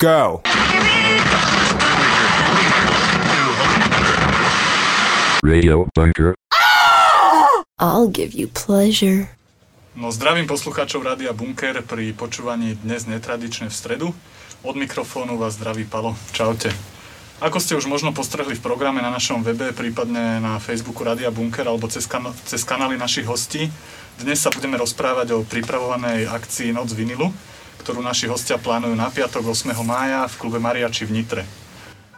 Go! Radio Bunker. I'll give you pleasure. No zdravím poslucháčov Rádia Bunker pri počúvaní dnes netradične v stredu. Od mikrofónu vás zdraví Palo. Čaute. Ako ste už možno postrehli v programe na našom webe, prípadne na Facebooku Rádia Bunker alebo cez, kan- cez kanály našich hostí, dnes sa budeme rozprávať o pripravovanej akcii Noc vinilu, ktorú naši hostia plánujú na piatok 8. mája v klube Mariači v Nitre.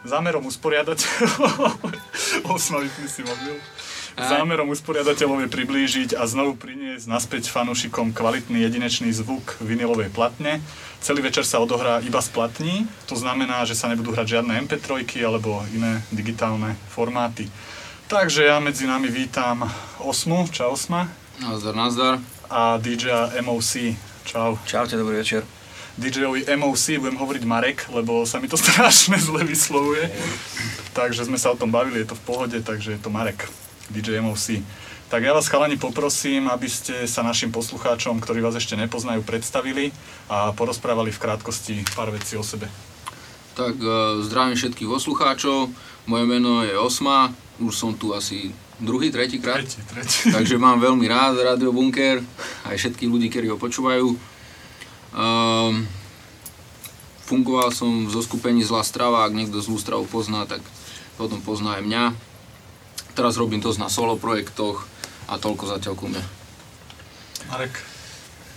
Zámerom usporiadateľov... Si mobil. Zámerom usporiadateľov je priblížiť a znovu priniesť naspäť fanúšikom kvalitný jedinečný zvuk vinilovej platne. Celý večer sa odohrá iba z platní, to znamená, že sa nebudú hrať žiadne MP3 alebo iné digitálne formáty. Takže ja medzi nami vítam Osmu, čau Osma, Nazdar, nazdar. a DJ MOC, čau. Čaute, dobrý večer. DJ-ovi MOC budem hovoriť Marek, lebo sa mi to strašne zle vyslovuje. Takže sme sa o tom bavili, je to v pohode, takže je to Marek, DJ MOC. Tak ja vás chalani poprosím, aby ste sa našim poslucháčom, ktorí vás ešte nepoznajú, predstavili a porozprávali v krátkosti pár vecí o sebe. Tak e, zdravím všetkých poslucháčov. Moje meno je Osma, už som tu asi druhý, tretí krát. Tretí, tretí. Takže mám veľmi rád Radio Bunker, aj všetkých ľudí, ktorí ho počúvajú. Um, fungoval som v zoskupení Zlá strava, ak niekto zlú stravu pozná, tak potom pozná aj mňa. Teraz robím dosť na solo projektoch a toľko zatiaľ ku mne. Marek,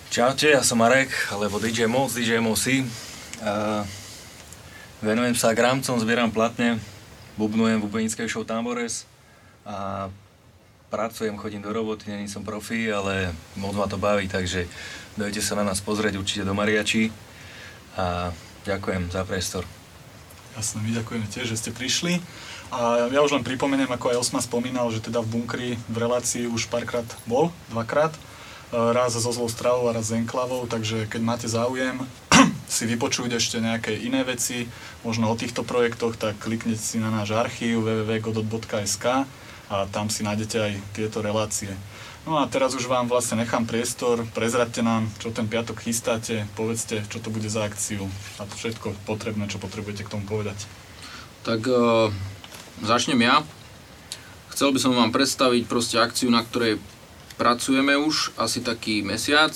Čaute, ja som Marek, alebo DJ Moc, DJ Moci. Uh, venujem sa gramcom, zbieram platne, bubnujem v bubenickej show Tambores a pracujem, chodím do roboty, není som profi, ale moc ma to baví, takže dojte sa na nás pozrieť určite do Mariači a ďakujem za priestor. jasne, my ďakujeme tiež, že ste prišli. A ja už len pripomeniem, ako aj Osma spomínal, že teda v bunkri v relácii už párkrát bol, dvakrát. E, Raz so zlou stravou a raz s enklavou, takže keď máte záujem si vypočuť ešte nejaké iné veci, možno o týchto projektoch, tak kliknite si na náš archív www.godot.sk a tam si nájdete aj tieto relácie. No a teraz už vám vlastne nechám priestor, prezradte nám, čo ten piatok chystáte, povedzte, čo to bude za akciu a to všetko potrebné, čo potrebujete k tomu povedať. Tak uh, začnem ja. Chcel by som vám predstaviť proste akciu, na ktorej pracujeme už asi taký mesiac.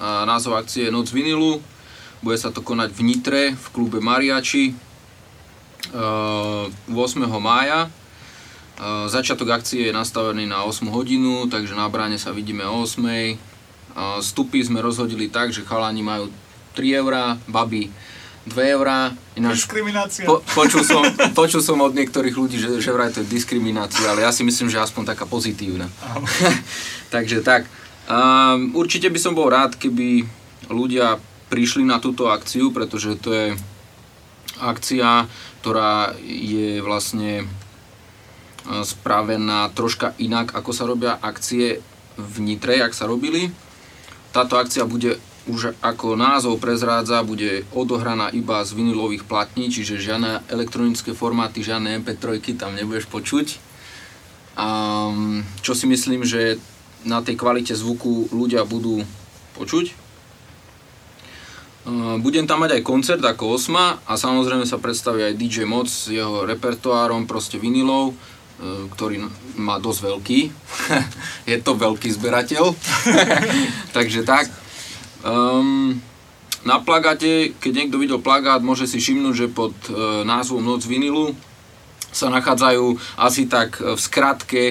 A názov akcie je Noc vinilu. Bude sa to konať v Nitre, v klube Mariači uh, 8. mája. Začiatok akcie je nastavený na 8 hodinu, takže na bráne sa vidíme o 8. Uh, stupy sme rozhodili tak, že chalani majú 3 eurá, baby 2 eurá. Ináč Diskriminácia. po, počul, som, počul som od niektorých ľudí, že, že vraj to je diskriminácia, ale ja si myslím, že aspoň taká pozitívna. Takže tak. Um, určite by som bol rád, keby ľudia prišli na túto akciu, pretože to je akcia, ktorá je vlastne spravená troška inak, ako sa robia akcie v Nitre, jak sa robili. Táto akcia bude už ako názov prezrádza, bude odohraná iba z vinilových platní, čiže žiadne elektronické formáty, žiadne MP3 tam nebudeš počuť. A čo si myslím, že na tej kvalite zvuku ľudia budú počuť. Budem tam mať aj koncert ako osma a samozrejme sa predstaví aj DJ Moc s jeho repertoárom proste vinilov, ktorý n- má dosť veľký. Je to veľký zberateľ. Takže tak. Um, na plagáte, keď niekto videl plagát, môže si všimnúť, že pod uh, názvom Noc vinilu sa nachádzajú asi tak e, v skratke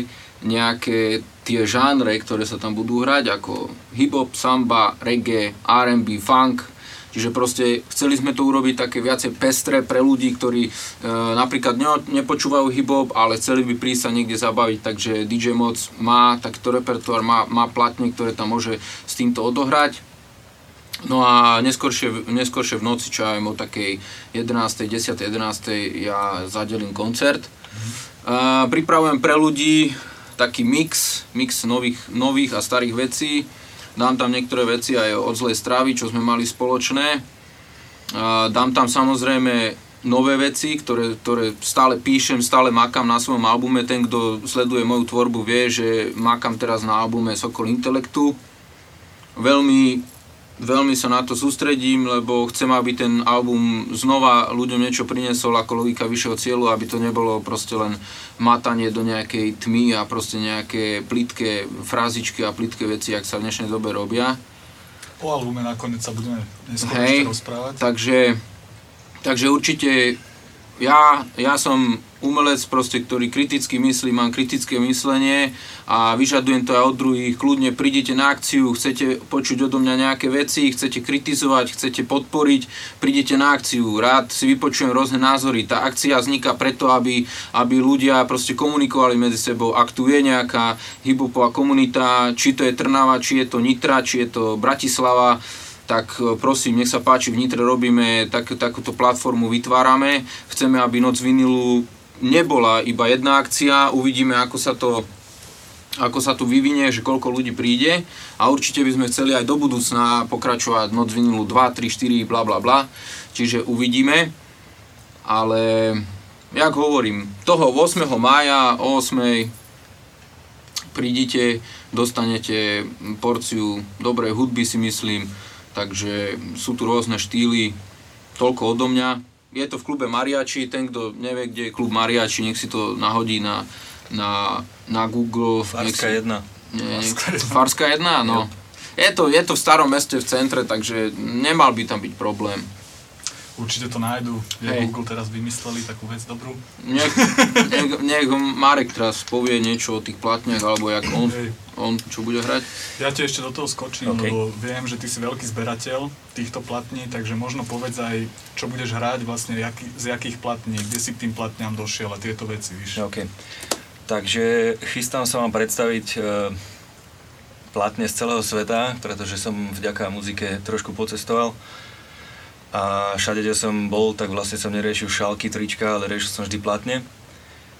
nejaké tie žánre, ktoré sa tam budú hrať, ako hip-hop, samba, reggae, R&B, funk. Čiže proste chceli sme to urobiť také viacej pestré pre ľudí, ktorí e, napríklad ne, nepočúvajú hip-hop, ale chceli by prísť sa niekde zabaviť, takže DJ Moc má takýto repertoár, má, má platne, ktoré tam môže s týmto odohrať. No a neskôršie, neskôršie v noci, čo aj o takej 11. 10. 11. ja zadelím koncert. A pripravujem pre ľudí taký mix, mix nových, nových a starých vecí. Dám tam niektoré veci aj od zlej stravy, čo sme mali spoločné. Dám tam samozrejme nové veci, ktoré, ktoré stále píšem, stále makám na svojom albume. Ten, kto sleduje moju tvorbu, vie, že makám teraz na albume Sokol Intelektu. Veľmi veľmi sa na to sústredím, lebo chcem, aby ten album znova ľuďom niečo priniesol ako logika vyššieho cieľu, aby to nebolo proste len matanie do nejakej tmy a proste nejaké plitké frázičky a plitké veci, ak sa v dnešnej dobe robia. O albume nakoniec sa budeme neskôr Hej, rozprávať. takže, takže určite ja, ja som umelec, proste, ktorý kriticky myslí, mám kritické myslenie a vyžadujem to aj od druhých. Kľudne prídete na akciu, chcete počuť odo mňa nejaké veci, chcete kritizovať, chcete podporiť, prídete na akciu. Rád si vypočujem rôzne názory. Tá akcia vzniká preto, aby, aby ľudia proste komunikovali medzi sebou. Ak tu je nejaká hiphopová komunita, či to je Trnava, či je to Nitra, či je to Bratislava, tak e, prosím, nech sa páči, v Nitre robíme, tak, takúto platformu vytvárame. Chceme, aby Noc vinilu nebola iba jedna akcia, uvidíme, ako sa to ako sa tu vyvinie, že koľko ľudí príde a určite by sme chceli aj do budúcna pokračovať Noc vinilu 2, 3, 4, bla bla bla, čiže uvidíme, ale jak hovorím, toho 8. mája o 8. prídite, dostanete porciu dobrej hudby si myslím, takže sú tu rôzne štýly, toľko odo mňa. Je to v klube Mariachi, ten kto nevie, kde je klub Mariachi, nech si to nahodí na, na, na Google. nech Farská si, jedna. Nie, nie, Farská jedna. Farská jedna, no. Je to, je to v starom meste v centre, takže nemal by tam byť problém. Určite to nájdu, kde Hej. Google teraz vymysleli takú vec dobrú. Nech, nech, nech Marek teraz povie niečo o tých platniach, alebo jak on, Hej. on čo bude hrať. Ja ti ešte do toho skočím, OK. lebo viem, že ty si veľký zberateľ týchto platní, takže možno povedz aj, čo budeš hrať vlastne, jaký, z jakých platní, kde si k tým platňam došiel a tieto veci, víš. OK. Takže chystám sa vám predstaviť e, platne z celého sveta, pretože som vďaka muzike trošku pocestoval. A všade, kde som bol, tak vlastne som neriešil šálky, trička, ale riešil som vždy platne.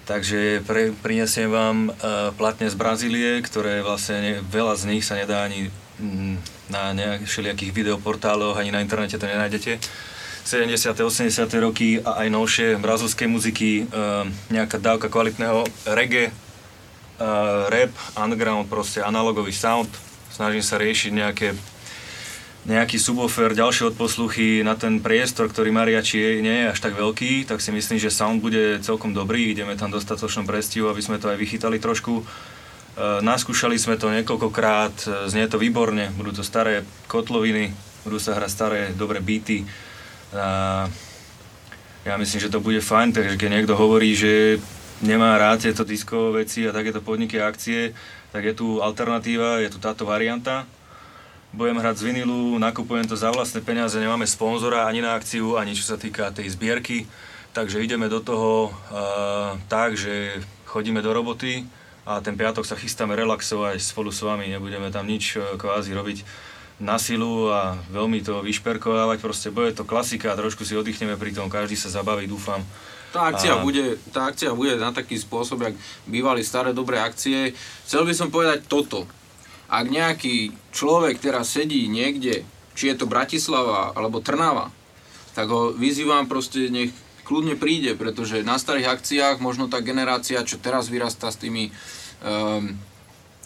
Takže pre, prinesiem vám e, platne z Brazílie, ktoré vlastne ne, veľa z nich sa nedá ani mm, na nejak, videoportáloch, ani na internete to nenájdete. 70. 80. roky a aj novšie brazilskej muziky, e, nejaká dávka kvalitného reggae, e, rap, underground, proste analogový sound. Snažím sa riešiť nejaké nejaký subwoofer, ďalšie odposluchy na ten priestor, ktorý mariači nie je až tak veľký, tak si myslím, že sound bude celkom dobrý, ideme tam dostatočnom prestihu, aby sme to aj vychytali trošku. E, naskúšali sme to niekoľkokrát, e, znie to výborne, budú to staré kotloviny, budú sa hrať staré, dobré beaty. A ja myslím, že to bude fajn, takže keď niekto hovorí, že nemá rád tieto diskové veci a takéto podniky a akcie, tak je tu alternatíva, je tu táto varianta. Budem hrať z vinilu, nakupujem to za vlastné peniaze, nemáme sponzora ani na akciu, ani čo sa týka tej zbierky. Takže ideme do toho uh, tak, že chodíme do roboty a ten piatok sa chystáme relaxovať spolu s vami, nebudeme tam nič eh, kvázi robiť na silu a veľmi to vyšperkovávať, proste bude to klasika, trošku si oddychneme pri tom, každý sa zabaví, dúfam. Tá akcia, A- bude, tá akcia bude na taký spôsob, jak bývali staré dobré akcie. Chcel by som povedať toto. Ak nejaký človek teraz sedí niekde, či je to Bratislava alebo Trnava, tak ho vyzývam proste, nech kľudne príde, pretože na starých akciách možno tá generácia, čo teraz vyrastá s tými um,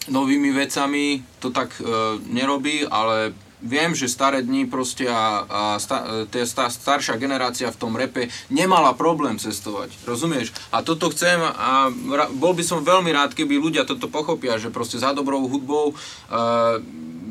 novými vecami, to tak uh, nerobí, ale viem, že staré dni proste a, a sta, tá sta, staršia generácia v tom repe nemala problém cestovať, rozumieš? A toto chcem a bol by som veľmi rád, keby ľudia toto pochopia, že proste za dobrou hudbou uh,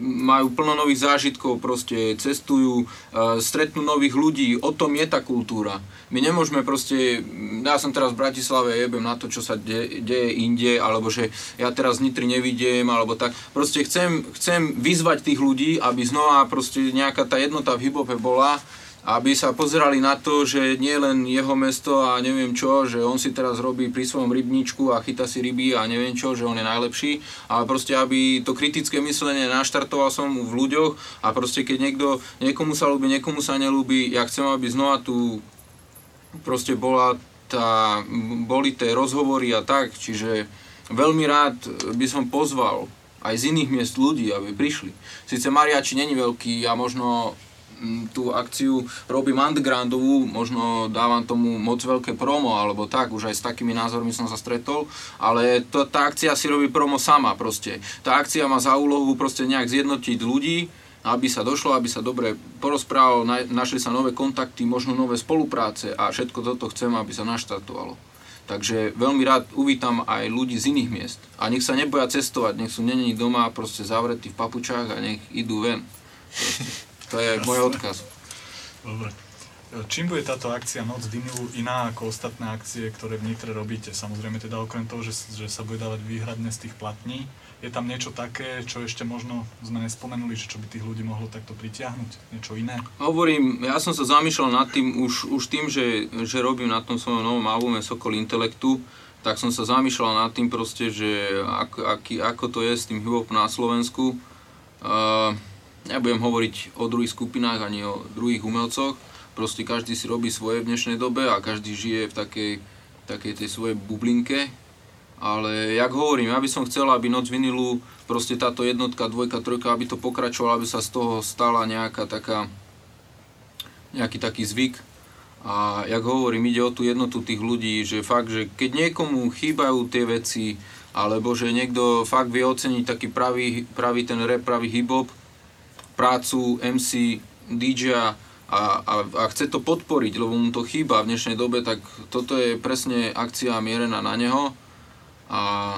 majú plno nových zážitkov, proste cestujú, uh, stretnú nových ľudí, o tom je tá kultúra. My nemôžeme proste, ja som teraz v Bratislave, jebem na to, čo sa de, deje inde, alebo že ja teraz Nitry nevidiem, alebo tak. Proste chcem, chcem vyzvať tých ľudí, aby znova proste nejaká tá jednota v hiphope bola, aby sa pozerali na to, že nie len jeho mesto a neviem čo, že on si teraz robí pri svojom rybníčku a chyta si ryby a neviem čo, že on je najlepší, ale proste aby to kritické myslenie naštartoval som v ľuďoch a proste keď niekto, niekomu sa ľúbi, niekomu sa nelúbi, ja chcem, aby znova tu proste bola tá, boli tie rozhovory a tak, čiže veľmi rád by som pozval aj z iných miest ľudí, aby prišli. Sice Mariači není veľký a možno tú akciu robím undergroundovú, možno dávam tomu moc veľké promo, alebo tak, už aj s takými názormi som sa stretol, ale to, tá akcia si robí promo sama proste. Tá akcia má za úlohu proste nejak zjednotiť ľudí, aby sa došlo, aby sa dobre porozprávalo, na- našli sa nové kontakty, možno nové spolupráce a všetko toto chcem, aby sa naštartovalo. Takže veľmi rád uvítam aj ľudí z iných miest. A nech sa neboja cestovať, nech sú není doma proste zavretí v papučách a nech idú ven. Proste. To je môj odkaz. Dobre. Čím bude táto akcia Noc vinilu iná ako ostatné akcie, ktoré v Nitre robíte? Samozrejme teda okrem toho, že, že sa bude dávať výhradne z tých platní, je tam niečo také, čo ešte možno sme nespomenuli, že čo by tých ľudí mohlo takto pritiahnuť? Niečo iné? Hovorím, ja som sa zamýšľal nad tým, už, už tým, že, že robím na tom svojom novom albume Sokol Intelektu, tak som sa zamýšľal nad tým proste, že ako, aký, ako to je s tým hip na Slovensku. Uh, nebudem hovoriť o druhých skupinách ani o druhých umelcoch, proste každý si robí svoje v dnešnej dobe a každý žije v takej, takej tej svojej bublinke. Ale jak hovorím, ja by som chcel, aby Noc vinilu, proste táto jednotka, dvojka, trojka, aby to pokračovalo, aby sa z toho stala nejaká taká, nejaký taký zvyk. A jak hovorím, ide o tú jednotu tých ľudí, že fakt, že keď niekomu chýbajú tie veci, alebo že niekto fakt vie oceniť taký pravý, pravý ten rap, pravý hip-hop, prácu MC, DJ a, a, a chce to podporiť, lebo mu to chýba v dnešnej dobe, tak toto je presne akcia mierená na neho a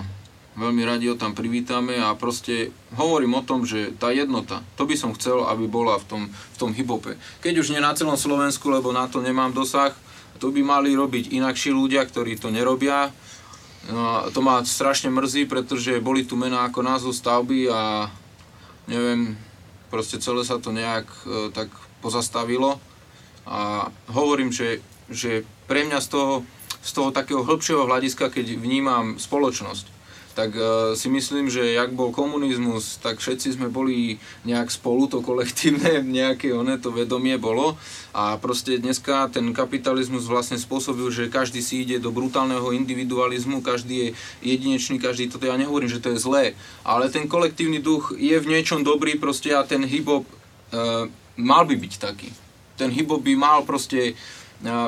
veľmi radi ho tam privítame a proste hovorím o tom, že tá jednota, to by som chcel, aby bola v tom, v tom hip-hope. Keď už nie na celom Slovensku, lebo na to nemám dosah, to by mali robiť inakší ľudia, ktorí to nerobia. No to ma strašne mrzí, pretože boli tu mená ako názov stavby a neviem, proste celé sa to nejak e, tak pozastavilo. A hovorím, že, že pre mňa z toho, z toho takého hĺbšieho hľadiska, keď vnímam spoločnosť, tak uh, si myslím, že jak bol komunizmus, tak všetci sme boli nejak spolu, to kolektívne, nejaké oné to vedomie bolo a proste dneska ten kapitalizmus vlastne spôsobil, že každý si ide do brutálneho individualizmu, každý je jedinečný, každý toto, ja nehovorím, že to je zlé, ale ten kolektívny duch je v niečom dobrý proste a ten hip-hop uh, mal by byť taký. Ten hip-hop by mal proste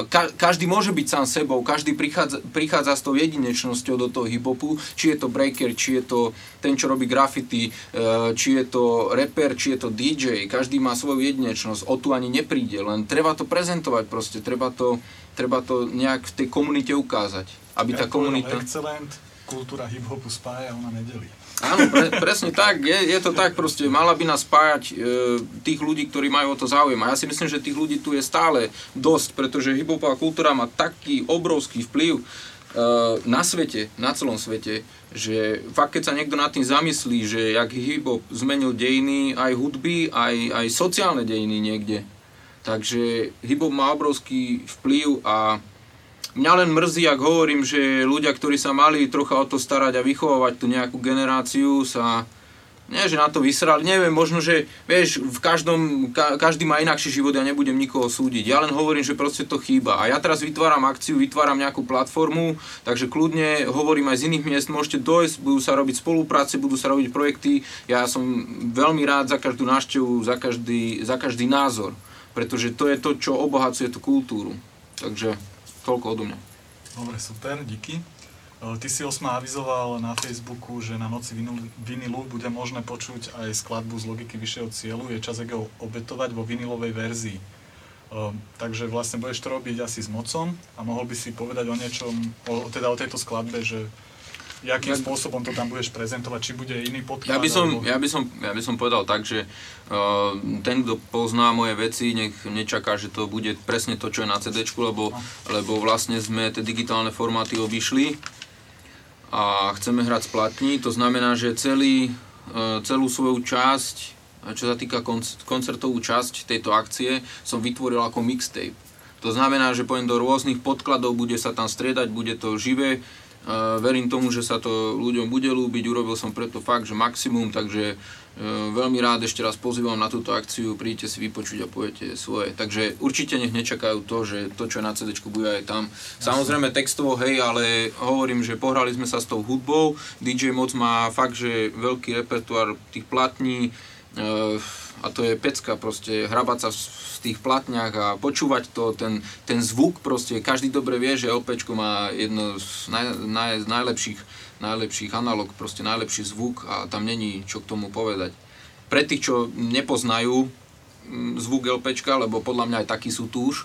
Ka- každý môže byť sám sebou, každý prichádza, prichádza s tou jedinečnosťou do toho hip-hopu, či je to breaker, či je to ten, čo robí graffiti, e, či je to rapper, či je to DJ, každý má svoju jedinečnosť, o tu ani nepríde, len treba to prezentovať proste, treba to, treba to nejak v tej komunite ukázať, aby tá komunita... Excellent, kultúra hip-hopu spája, ona nedelí. Áno, pre, presne tak, je, je to tak proste, mala by nás spájať e, tých ľudí, ktorí majú o to záujem. A ja si myslím, že tých ľudí tu je stále dosť, pretože hiphopová kultúra má taký obrovský vplyv e, na svete, na celom svete, že fakt keď sa niekto nad tým zamyslí, že jak hiphop zmenil dejiny, aj hudby, aj, aj sociálne dejiny niekde. Takže hiphop má obrovský vplyv a Mňa len mrzí, ak hovorím, že ľudia, ktorí sa mali trocha o to starať a vychovávať tú nejakú generáciu, sa nie, že na to vysrali, neviem, možno, že vieš, v každom, ka, každý má inakší život, ja nebudem nikoho súdiť. Ja len hovorím, že proste to chýba. A ja teraz vytváram akciu, vytváram nejakú platformu, takže kľudne hovorím aj z iných miest, môžete dojsť, budú sa robiť spolupráce, budú sa robiť projekty. Ja som veľmi rád za každú návštevu, za každý, za každý názor, pretože to je to, čo obohacuje tú kultúru. Takže Toľko odo mňa. Dobre, super, díky. E, Ty si osma avizoval na Facebooku, že na noci vinilu, bude možné počuť aj skladbu z logiky vyššieho cieľu. Je čas ho obetovať vo vinilovej verzii. Uh, takže vlastne budeš to robiť asi s mocom a mohol by si povedať o niečom, o, teda o tejto skladbe, že jakým Ja- spôsobom to tam budeš prezentovať, či bude iný podklad, Ja by som, alebo... ja by som, ja by som povedal tak, že uh, ten, kto pozná moje veci, nech nečaká, že to bude presne to, čo je na CD, lebo, lebo vlastne sme tie digitálne formáty obišli a chceme hrať platní, to znamená, že celý, uh, celú svoju časť, čo sa týka konc- koncertovú časť tejto akcie, som vytvoril ako mixtape. To znamená, že poviem do rôznych podkladov, bude sa tam striedať, bude to živé, verím tomu, že sa to ľuďom bude ľúbiť, urobil som preto fakt, že maximum, takže uh, veľmi rád ešte raz pozývam na túto akciu, príďte si vypočuť a poviete svoje. Takže určite nech nečakajú to, že to, čo je na CD, bude aj tam. Samozrejme textovo, hej, ale hovorím, že pohrali sme sa s tou hudbou, DJ Moc má fakt, že veľký repertoár tých platní, a to je pecka proste, hrabať sa v tých platniach a počúvať to, ten, ten zvuk proste, každý dobre vie, že LPčko má jedno z, naj, naj, najlepších, najlepších analog, proste najlepší zvuk a tam není čo k tomu povedať. pre tých, čo nepoznajú zvuk LPčka, lebo podľa mňa aj takí sú tu už,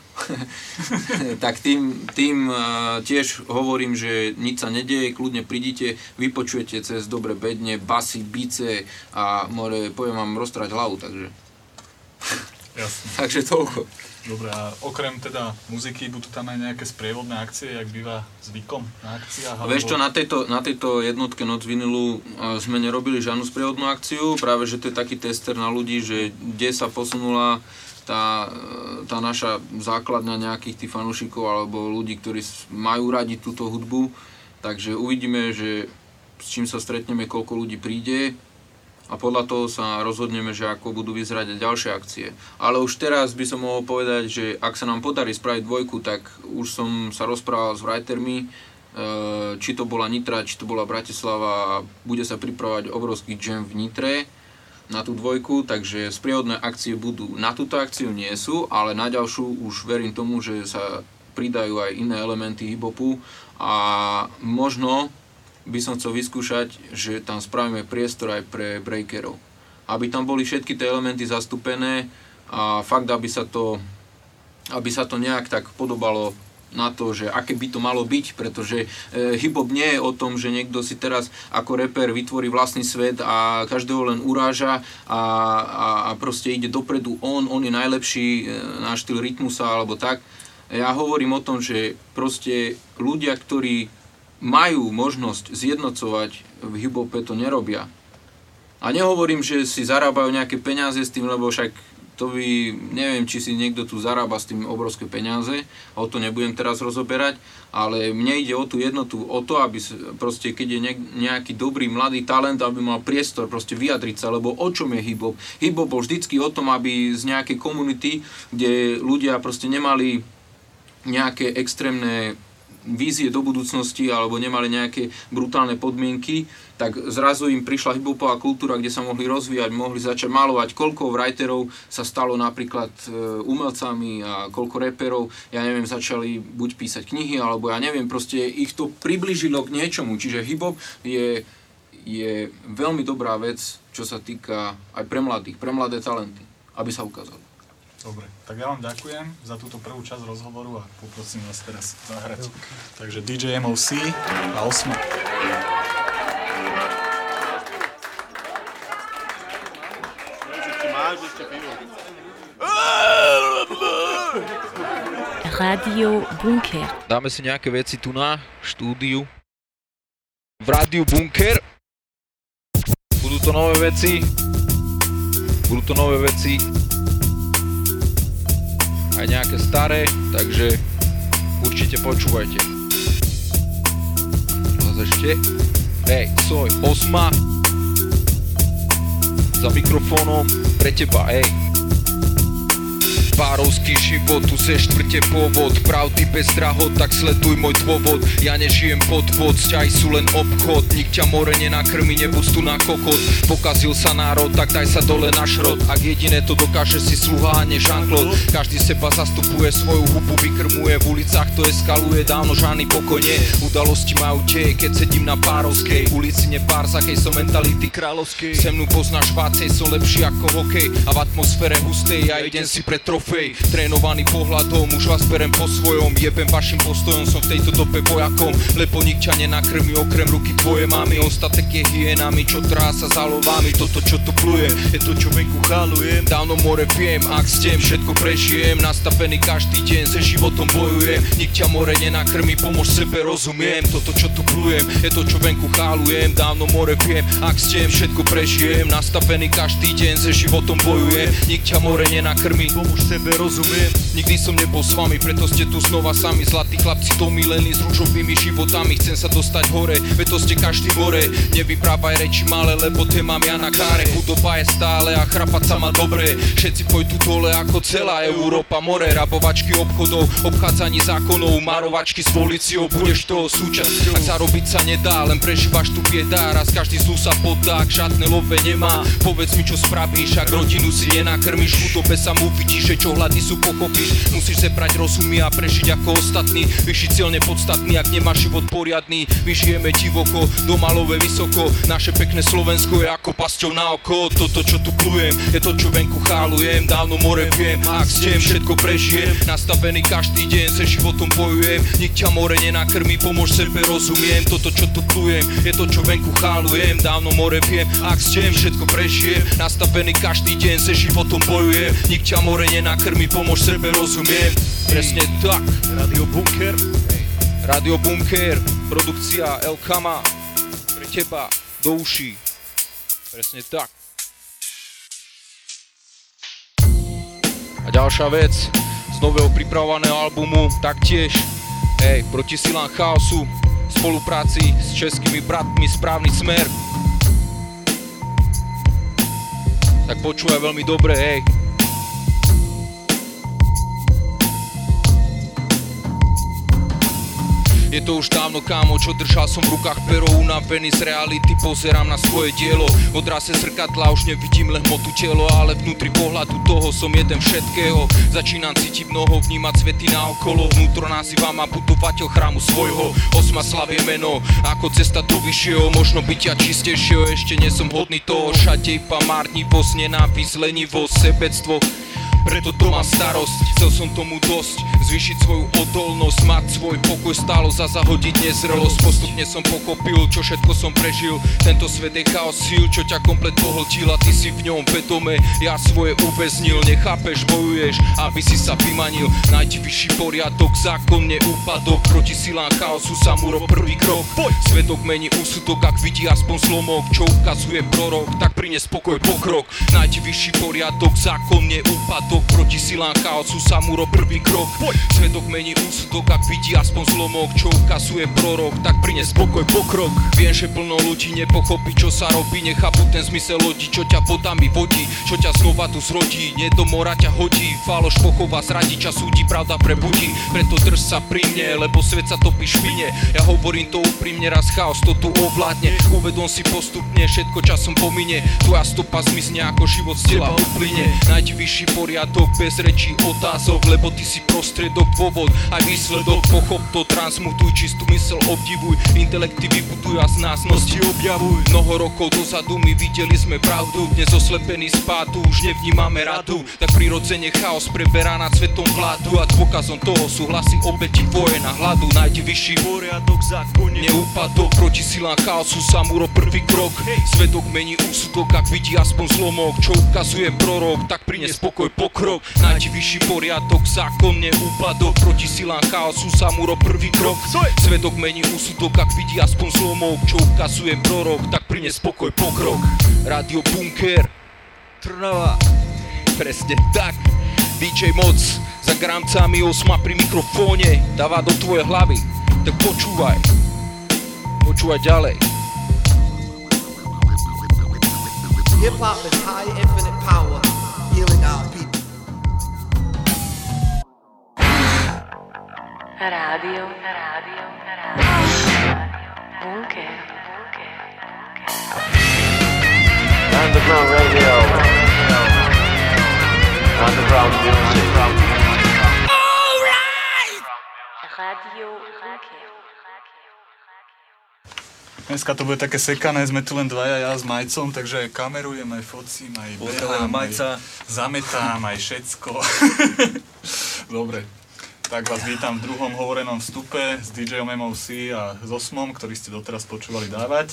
tak tým, tým uh, tiež hovorím, že nič sa nedieje, kľudne prídite, vypočujete cez dobre bedne, basy, bice a more, poviem vám roztrať hlavu, takže, Jasne. takže toľko. Dobre, a okrem teda muziky budú tam aj nejaké sprievodné akcie, jak býva zvykom na akciách? Alebo... Vieš čo, na tejto, na tejto jednotke Noc vinilu uh, sme nerobili žiadnu sprievodnú akciu, práve že to je taký tester na ľudí, že kde sa posunula tá, e, tá naša základňa nejakých tých fanúšikov alebo ľudí, ktorí majú radi túto hudbu. Takže uvidíme, že s čím sa stretneme, koľko ľudí príde a podľa toho sa rozhodneme, že ako budú vyzerať ďalšie akcie. Ale už teraz by som mohol povedať, že ak sa nám podarí spraviť dvojku, tak už som sa rozprával s writermi, e, či to bola Nitra, či to bola Bratislava a bude sa pripravovať obrovský jam v Nitre na tú dvojku, takže sprievodné akcie budú. Na túto akciu nie sú, ale na ďalšiu už verím tomu, že sa pridajú aj iné elementy hip-hopu a možno by som chcel vyskúšať, že tam spravíme priestor aj pre breakerov. Aby tam boli všetky tie elementy zastúpené a fakt, aby sa to, aby sa to nejak tak podobalo na to, že aké by to malo byť, pretože e, hip-hop nie je o tom, že niekto si teraz ako reper vytvorí vlastný svet a každého len uráža a, a, a proste ide dopredu on, on je najlepší e, na štýl rytmusa alebo tak. Ja hovorím o tom, že proste ľudia, ktorí majú možnosť zjednocovať v hip-hope, to nerobia. A nehovorím, že si zarábajú nejaké peniaze s tým, lebo však to by, neviem, či si niekto tu zarába s tým obrovské peniaze, o to nebudem teraz rozoberať, ale mne ide o tú jednotu, o to, aby proste, keď je nejaký dobrý mladý talent, aby mal priestor proste vyjadriť sa, lebo o čom je hip-hop? Hip-hop bol vždycky o tom, aby z nejakej komunity, kde ľudia proste nemali nejaké extrémne vízie do budúcnosti alebo nemali nejaké brutálne podmienky, tak zrazu im prišla hiphopová kultúra, kde sa mohli rozvíjať, mohli začať malovať. Koľko writerov sa stalo napríklad e, umelcami a koľko reperov, ja neviem, začali buď písať knihy, alebo ja neviem, proste ich to približilo k niečomu. Čiže hiphop je, je veľmi dobrá vec, čo sa týka aj pre mladých, pre mladé talenty, aby sa ukázali. Dobre, tak ja vám ďakujem za túto prvú časť rozhovoru a poprosím vás teraz zahrať. Takže DJ MOC a Osma. Radio Bunker. Dáme si nejaké veci tu na štúdiu. V rádiu Bunker. Budú to nové veci. Budú to nové veci. Aj nejaké staré, takže určite počúvajte. Zas ešte. Hej, soj, osma. Za mikrofónom pre teba, hej. Párovský život, tu se štvrte pôvod Pravdy bez drahot, tak sleduj môj dôvod. Ja nežijem pod vod, vzťahy sú len obchod. Nik ťa more nenakrmi, nebus tu na kokot. Pokazil sa národ, tak daj sa dole na šrot. Ak jediné to dokáže si sluha a ne Jean-Claude. Každý seba zastupuje svoju hubu, vykrmuje. V ulicách to eskaluje, dávno žádny pokojne Udalosti majú tie, keď sedím na Párovskej. Ulici nepár, z akej som mentality kráľovskej. Se mnou poznáš vácej, som lepší ako hokej. A v atmosfére hustej, ja idem si pre trofej Trénovaný pohľadom, už vás berem po svojom. Jebem vašim postojom, som v tejto dobe vojakom. Lebo nik ťa nenakrmi, okrem ruky tvoje mamy Ostatek je hyenami, čo trhá sa za lovami. Toto čo tu pluje, je to čo venku chalujem Dávno more viem, ak stem, všetko prežijem. Nastavený každý deň, se životom bojujem. Nik ťa more nenakrmi, pomôž sebe, rozumiem. Toto čo tu plujem, je to čo venku chálujem Dávno more viem, ak stem, všetko prežijem. Nastavený každý deň, se životom bojujem. Nik ťa more nenakrmi, pomôž sebe, rozumiem. Nikdy som nebol s vami, preto ste tu znova sami. Zlatí chlapci domilení s rúžovými životami. Chcem sa dostať hore, veď to ste každý more. Nevyprávaj reči malé, lebo tie mám ja na káre. Chudoba je stále a chrapať sa má dobre. Všetci pôjdu dole ako celá Európa more. Rabovačky obchodov, obchádzanie zákonov. Marovačky s policiou, budeš toho súčasťou. Ak zarobiť sa nedá, len prežívaš tu bieda Raz každý zlu sa poddá, ak žiadne love nemá. Povedz mi čo spravíš, ak rodinu si nenakrmiš V chudobe sa mu vidíš, že čo hľady sú pochopiť Musíš zebrať rozumy a prežiť ako ostatní. Vyšiť silne podstatný, ak nemáš život poriadny Vyžijeme divoko, domalové vysoko. Naše pekné Slovensko je ako pasťou na oko. Toto čo tu plujem, je to čo venku chálujem. Dávno more viem, ak stem, všetko prežijem. Nastavený každý deň, se životom bojujem. Nik ťa more nenakrmi, pomôž sebe, rozumiem. Toto čo tu plujem, je to čo venku chálujem. Dávno more viem, ak stem, všetko prežijem. Nastavený každý deň, se životom bojujem. Nik ťa more nenakrmi, pomôž sebe, rozumiem. Presne tak. Radio Bunker. Radio Bunker, produkcia El Kama Pre teba, do uší. Presne tak. A ďalšia vec Z nového pripravovaného albumu taktiež Hej, proti silám chaosu spolupráci s českými bratmi Správny smer. Tak počúvaj veľmi dobre, hej Je to už dávno kámo, čo držal som v rukách pero unavený z reality Pozerám na svoje dielo, odrase zrkadla už nevidím len hmotu telo Ale vnútri pohľadu toho som jeden všetkého. Začínam cítiť mnoho, vnímať svety na okolo Vnútro nazývam a budovateľ chrámu svojho. Osma slavie meno, ako cesta do vyššieho Možno byť a čistejšieho, ešte nie som hodný toho Všade iba márnivosť, nenávisť, sebectvo preto to mám starosť, chcel som tomu dosť. Zvýšiť svoju odolnosť, mať svoj pokoj stálo za zahodiť nezrelosť. Postupne som pochopil, čo všetko som prežil. Tento svet je chaos síl, čo ťa komplet pohltil A ty si v ňom vedome, ja svoje uväznil Nechápeš, bojuješ, aby si sa vymanil. Nájdi vyšší poriadok, zákon, neúpadok Proti silám chaosu sa muro prvý krok. Svetok mení úsudok, ak vidí aspoň zlomok Čo ukazuje prorok, tak prines pokoj pokrok. Nájdi vyšší poriadok, zákon, neúpadok Proti silám chaosu sa muro prvý krok. Svetok mení úsudok, ak vidí aspoň zlomok. Čo ukazuje prorok, tak prines pokoj pokrok. Viem, že plno ľudí nepochopí, čo sa robí. Nechápu ten zmysel lodi, čo ťa vodami vodí. Čo ťa znova tu zrodí, nie do mora ťa hodí. Faloš pochová, zradí čas súdi, pravda prebudí. Preto drž sa pri mne, lebo svet sa topí špine. Ja hovorím to úprimne, raz chaos to tu ovládne. Uvedom si postupne, všetko časom pominie. Tvoja stopa zmizne, ako život z tela uplyne Nájdi vyšší poriadok, bez rečí otázok Lebo ty si prostriedok, dôvod, aj výsledok. Pochop to, transmutuj, čistú mysel obdivuj. Intelekty vybuduj a z nás nosti objavuj. Mnoho rokov dozadu my videli sme pravdu Dnes oslepený spádu, už nevnímame radu. Tak prirodzene chaos preberá nad svetom vládu A dôkazom toho sú obeti vojen a hladu. Nájdi vyšší Poriadok, zákon, Neúpadok proti silám chaosu sa muro prvý krok. Svedok mení úsudok, ak vidí aspoň zlomok Čo ukazuje prorok, tak prines pokoj pokrok. Nájdi vyšší poriadok, zákon, neúpadok Proti silám chaosu sa muro prvý krok. Svedok mení úsudok, ak vidí aspoň zlomok Čo ukazuje prorok, tak prines pokoj pokrok. Radio Bunker. Trnava. Presne tak. DJ Moc za gramcami osma pri mikrofóne dáva do tvojej hlavy. Tak počúvaj. Počúvaj ďalej. Hip hop is high infinite power, Radio, radio, radio. Bunker. Underground radio. Underground music. Radio, bunker. Dneska to bude také sekané, sme tu len dvaja, ja s Majcom, takže aj kamerujem, aj focím, aj behám, aj zametám, aj všetko. Dobre, tak vás vítam v druhom hovorenom vstupe s DJom MOC a s Osmom, ktorý ste doteraz počúvali dávať.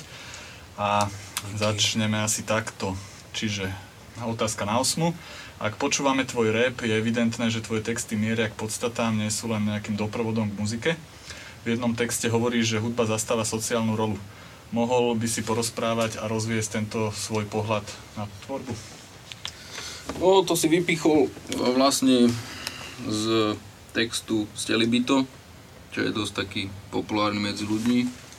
A začneme asi takto. Čiže otázka na Osmu. Ak počúvame tvoj rap, je evidentné, že tvoje texty mieria k podstatám, nie sú len nejakým doprovodom k muzike. V jednom texte hovoríš, že hudba zastáva sociálnu rolu. Mohol by si porozprávať a rozviesť tento svoj pohľad na tvorbu? No, to si vypichol vlastne z textu Stelibito, čo je dosť taký populárny medzi ľuďmi.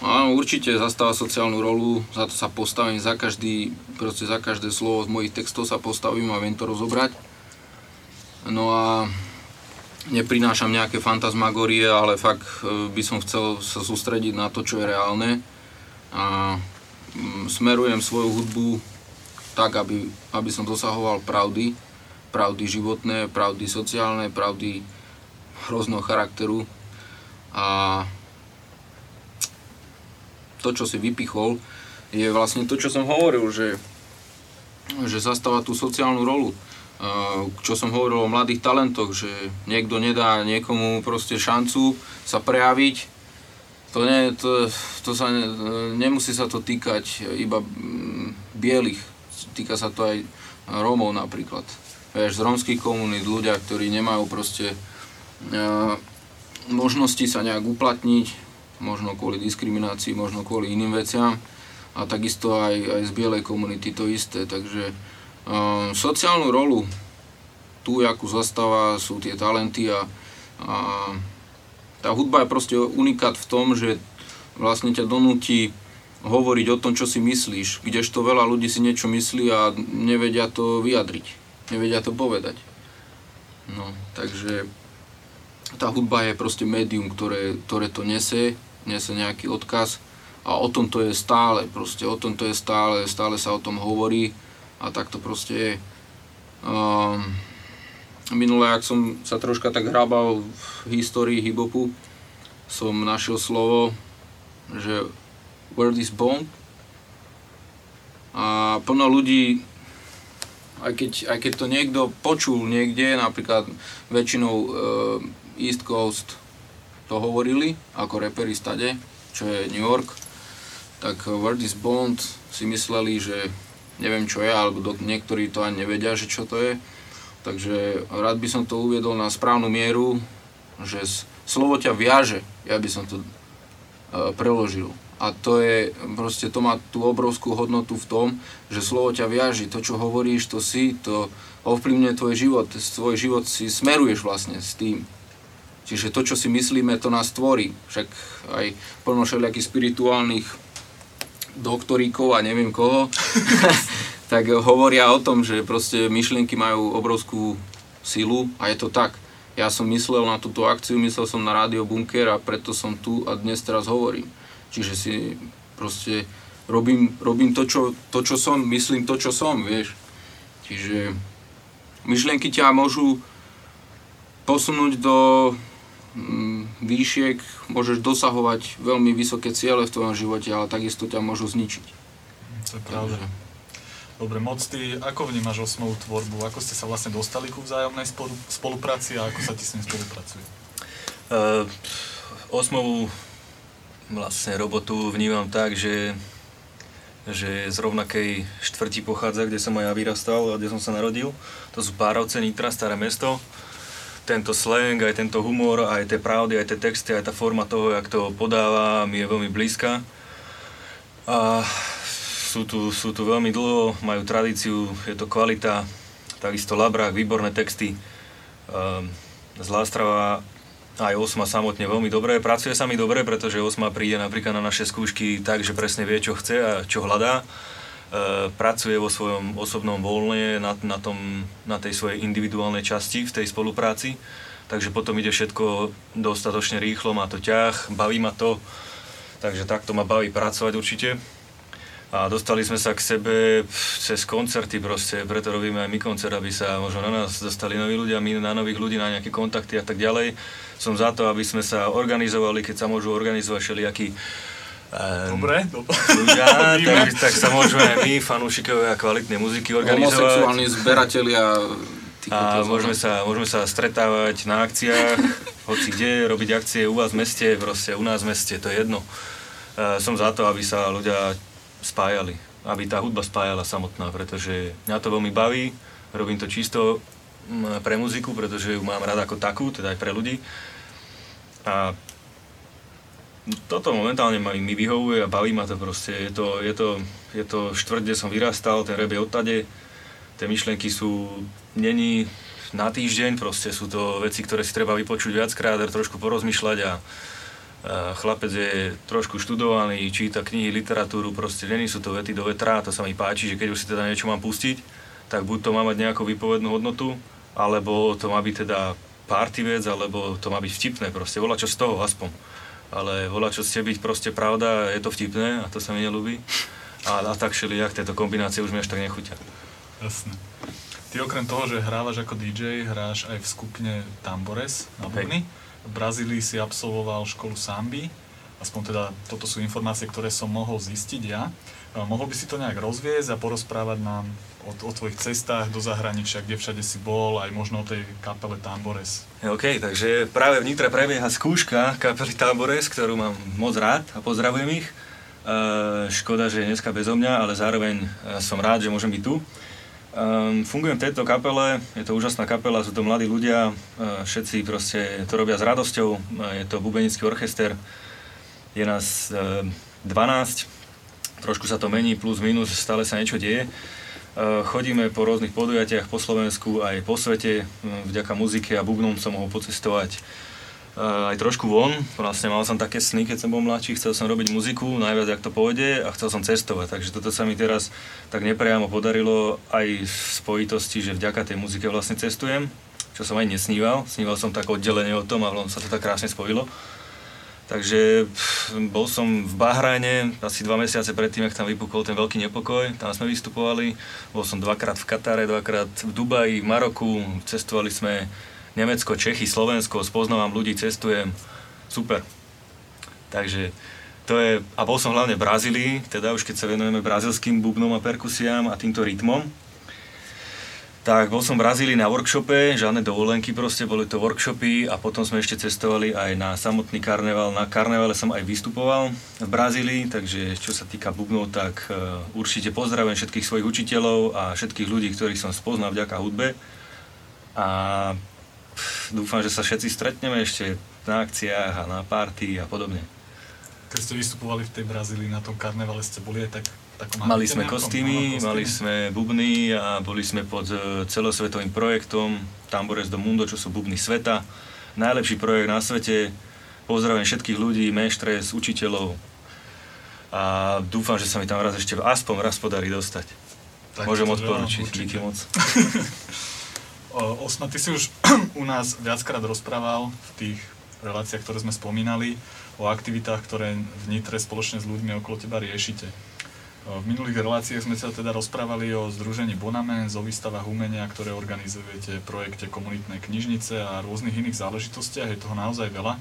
Áno, určite zastáva sociálnu rolu, za to sa postavím, za každý, za každé slovo z mojich textov sa postavím a viem to rozobrať. No a neprinášam nejaké fantasmagorie, ale fakt e, by som chcel sa sústrediť na to, čo je reálne a mm, smerujem svoju hudbu tak, aby, aby som dosahoval pravdy pravdy životné, pravdy sociálne, pravdy hrozného charakteru a to, čo si vypichol, je vlastne to, čo som hovoril, že, že zastáva tú sociálnu rolu. Čo som hovoril o mladých talentoch, že niekto nedá niekomu proste šancu sa prejaviť, to, nie, to, to sa, ne, nemusí sa to týkať iba mm, bielých, týka sa to aj Rómov napríklad. Vieš, z rómskych komunít, ľudia, ktorí nemajú proste uh, možnosti sa nejak uplatniť, možno kvôli diskriminácii, možno kvôli iným veciam a takisto aj, aj z bielej komunity to isté, takže uh, sociálnu rolu tu, akú zastáva, sú tie talenty a, a tá hudba je proste unikát v tom, že vlastne ťa donúti hovoriť o tom, čo si myslíš, kdežto veľa ľudí si niečo myslí a nevedia to vyjadriť, nevedia to povedať. No, takže tá hudba je proste médium, ktoré, ktoré to nese, nese nejaký odkaz a o tom to je stále, proste o tom to je stále, stále sa o tom hovorí a tak to proste je. Um, minule, ak som sa troška tak hrábal v histórii hibopu, som našiel slovo, že word is bone a plno ľudí aj keď, aj keď to niekto počul niekde, napríklad väčšinou uh, East Coast to hovorili, ako reperi stade, čo je New York, tak Word is Bond si mysleli, že neviem čo je, alebo do, niektorí to ani nevedia, že čo to je. Takže rád by som to uviedol na správnu mieru, že slovo ťa viaže, ja by som to uh, preložil. A to je, proste to má tú obrovskú hodnotu v tom, že slovo ťa viaži, to čo hovoríš, to si, to ovplyvňuje tvoj život, svoj život si smeruješ vlastne s tým. Čiže to, čo si myslíme, to nás tvorí. Však aj plno všelijakých spirituálnych doktoríkov a neviem koho, tak hovoria o tom, že proste myšlienky majú obrovskú silu a je to tak. Ja som myslel na túto akciu, myslel som na Rádio Bunker a preto som tu a dnes teraz hovorím. Čiže si proste robím, robím to, čo, to, čo som, myslím to, čo som, vieš. Čiže myšlienky ťa môžu posunúť do mm, výšiek, môžeš dosahovať veľmi vysoké ciele v tvojom živote, ale takisto ťa môžu zničiť. To je pravda. Dobre, moc ty, ako vnímaš osmovú tvorbu? Ako ste sa vlastne dostali ku vzájomnej spolu, spolupráci a ako sa ti s ním spolupracuje? Uh, osmovú vlastne robotu vnímam tak, že, že z rovnakej štvrti pochádza, kde som aj ja vyrastal a kde som sa narodil. To sú Párovce, Nitra, Staré mesto. Tento slang, aj tento humor, aj tie pravdy, aj tie texty, aj tá forma toho, jak to podáva, mi je veľmi blízka. A sú tu, sú tu veľmi dlho, majú tradíciu, je to kvalita, takisto Labrák, výborné texty. Um, Zlá strava aj Osma samotne veľmi dobre. Pracuje sa mi dobre, pretože Osma príde napríklad na naše skúšky tak, že presne vie, čo chce a čo hľadá. E, pracuje vo svojom osobnom voľne na, na, tom, na tej svojej individuálnej časti v tej spolupráci. Takže potom ide všetko dostatočne rýchlo, má to ťah, baví ma to. Takže takto ma baví pracovať určite a dostali sme sa k sebe cez koncerty proste, preto robíme aj my koncert, aby sa možno na nás dostali noví ľudia, my na nových ľudí, na nejaké kontakty a tak ďalej. Som za to, aby sme sa organizovali, keď sa môžu organizovať všelijakí Um, dobre, dobre. Ľudia, tak, tak sa môžeme aj my, fanúšikovia kvalitnej muziky organizovať. Homosexuálni zberatelia a môžeme sa, môžeme sa stretávať na akciách, hoci kde, robiť akcie u vás v meste, proste u nás v meste, to je jedno. Uh, som za to, aby sa ľudia spájali, aby tá hudba spájala samotná, pretože mňa to veľmi baví, robím to čisto mm, pre muziku, pretože ju mám rád ako takú, teda aj pre ľudí. A toto momentálne ma, mi vyhovuje a baví ma to proste. Je to, je to, je to štvrť, kde som vyrastal, ten rap je odtade. Tie myšlienky sú, není na týždeň, proste sú to veci, ktoré si treba vypočuť viackrát a trošku porozmýšľať a chlapec je trošku študovaný, číta knihy, literatúru, proste není sú to vety do vetra, to sa mi páči, že keď už si teda niečo mám pustiť, tak buď to má mať nejakú výpovednú hodnotu, alebo to má byť teda party vec, alebo to má byť vtipné, proste volá čo z toho aspoň. Ale volá čo ste byť proste pravda, je to vtipné a to sa mi nelúbi. A, a tak jak tieto kombinácie už mi až tak nechutia. Jasné. Ty okrem toho, že hrávaš ako DJ, hráš aj v skupine Tambores na bubny. V Brazílii si absolvoval školu samby. Aspoň teda toto sú informácie, ktoré som mohol zistiť ja. Mohol by si to nejak rozviesť a porozprávať nám o, o tvojich cestách do zahraničia, kde všade si bol, aj možno o tej kapele Tambores. OK, takže práve v Nitre prebieha skúška kapely Tambores, ktorú mám moc rád a pozdravujem ich. E, škoda, že je dneska bezo mňa, ale zároveň e, som rád, že môžem byť tu. Um, fungujem v tejto kapele, je to úžasná kapela, sú to mladí ľudia, uh, všetci proste to robia s radosťou, uh, je to bubenický orchester, je nás uh, 12, trošku sa to mení, plus minus, stále sa niečo deje. Uh, chodíme po rôznych podujatiach po Slovensku aj po svete, vďaka muzike a bubnom som mohol pocestovať aj trošku von. Vlastne mal som také sny, keď som bol mladší, chcel som robiť muziku, najviac jak to pôjde a chcel som cestovať. Takže toto sa mi teraz tak nepriamo podarilo aj v spojitosti, že vďaka tej muzike vlastne cestujem, čo som aj nesníval. Sníval som tak oddelenie o tom a sa to tak krásne spojilo. Takže bol som v Bahrajne asi dva mesiace predtým, ak tam vypukol ten veľký nepokoj. Tam sme vystupovali. Bol som dvakrát v Katare, dvakrát v Dubaji, v Maroku. Cestovali sme Nemecko, Čechy, Slovensko, spoznávam ľudí, cestujem, super. Takže to je, a bol som hlavne v Brazílii, teda už keď sa venujeme brazilským bubnom a perkusiám a týmto rytmom. Tak bol som v Brazílii na workshope, žiadne dovolenky proste, boli to workshopy a potom sme ešte cestovali aj na samotný karneval. Na karnevale som aj vystupoval v Brazílii, takže čo sa týka bubnov, tak uh, určite pozdravujem všetkých svojich učiteľov a všetkých ľudí, ktorých som spoznal vďaka hudbe. A dúfam, že sa všetci stretneme ešte na akciách a na party a podobne. Keď ste vystupovali v tej Brazílii na tom karnevale, ste boli aj tak Mali sme kostýmy, mali sme bubny a boli sme pod e, celosvetovým projektom Tambores do Mundo, čo sú bubny sveta. Najlepší projekt na svete. Pozdravujem všetkých ľudí, meštres, učiteľov a dúfam, že sa mi tam raz ešte aspoň raz podarí dostať. Tak Môžem odporučiť, díky moc. Osma, ty si už u nás viackrát rozprával v tých reláciách, ktoré sme spomínali, o aktivitách, ktoré v spoločne s ľuďmi okolo teba riešite. V minulých reláciách sme sa teda rozprávali o združení Bonamens, o výstavách umenia, ktoré organizujete projekte komunitnej knižnice a rôznych iných záležitostiach. Je toho naozaj veľa.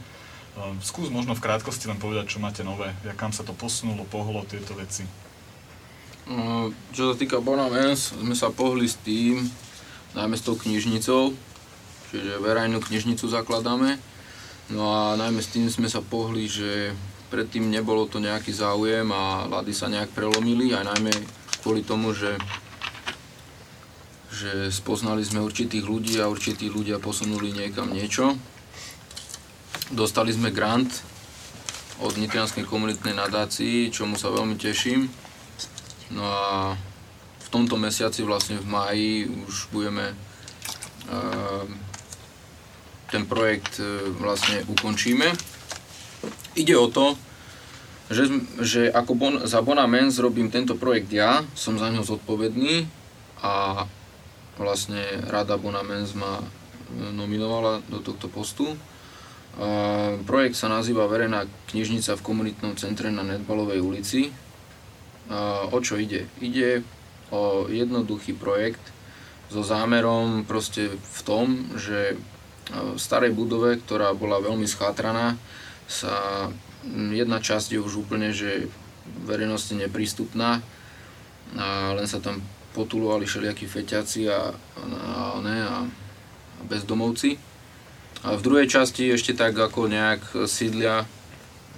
Skús možno v krátkosti len povedať, čo máte nové, kam sa to posunulo, pohlo tieto veci. Čo sa týka Bonamens, sme sa pohli s tým, najmä s tou knižnicou, čiže verejnú knižnicu zakladáme. No a najmä s tým sme sa pohli, že predtým nebolo to nejaký záujem a lady sa nejak prelomili, aj najmä kvôli tomu, že, že spoznali sme určitých ľudí a určití ľudia posunuli niekam niečo. Dostali sme grant od Nitrianskej komunitnej nadácii, čomu sa veľmi teším. No a v tomto mesiaci, vlastne v máji, už budeme uh, ten projekt uh, vlastne ukončíme. Ide o to, že, že ako bon, za Bonamens robím tento projekt ja, som za ňo zodpovedný a vlastne Rada Bonamens ma nominovala do tohto postu. Projekt sa nazýva Verejná knižnica v komunitnom centre na Nedbalovej ulici. O čo ide? Ide o jednoduchý projekt so zámerom proste v tom, že v starej budove, ktorá bola veľmi schátraná, sa jedna časť je už úplne, že verejnosti neprístupná a len sa tam potulovali všelijakí feťaci a, a, ne, a bezdomovci. A v druhej časti ešte tak ako nejak sídlia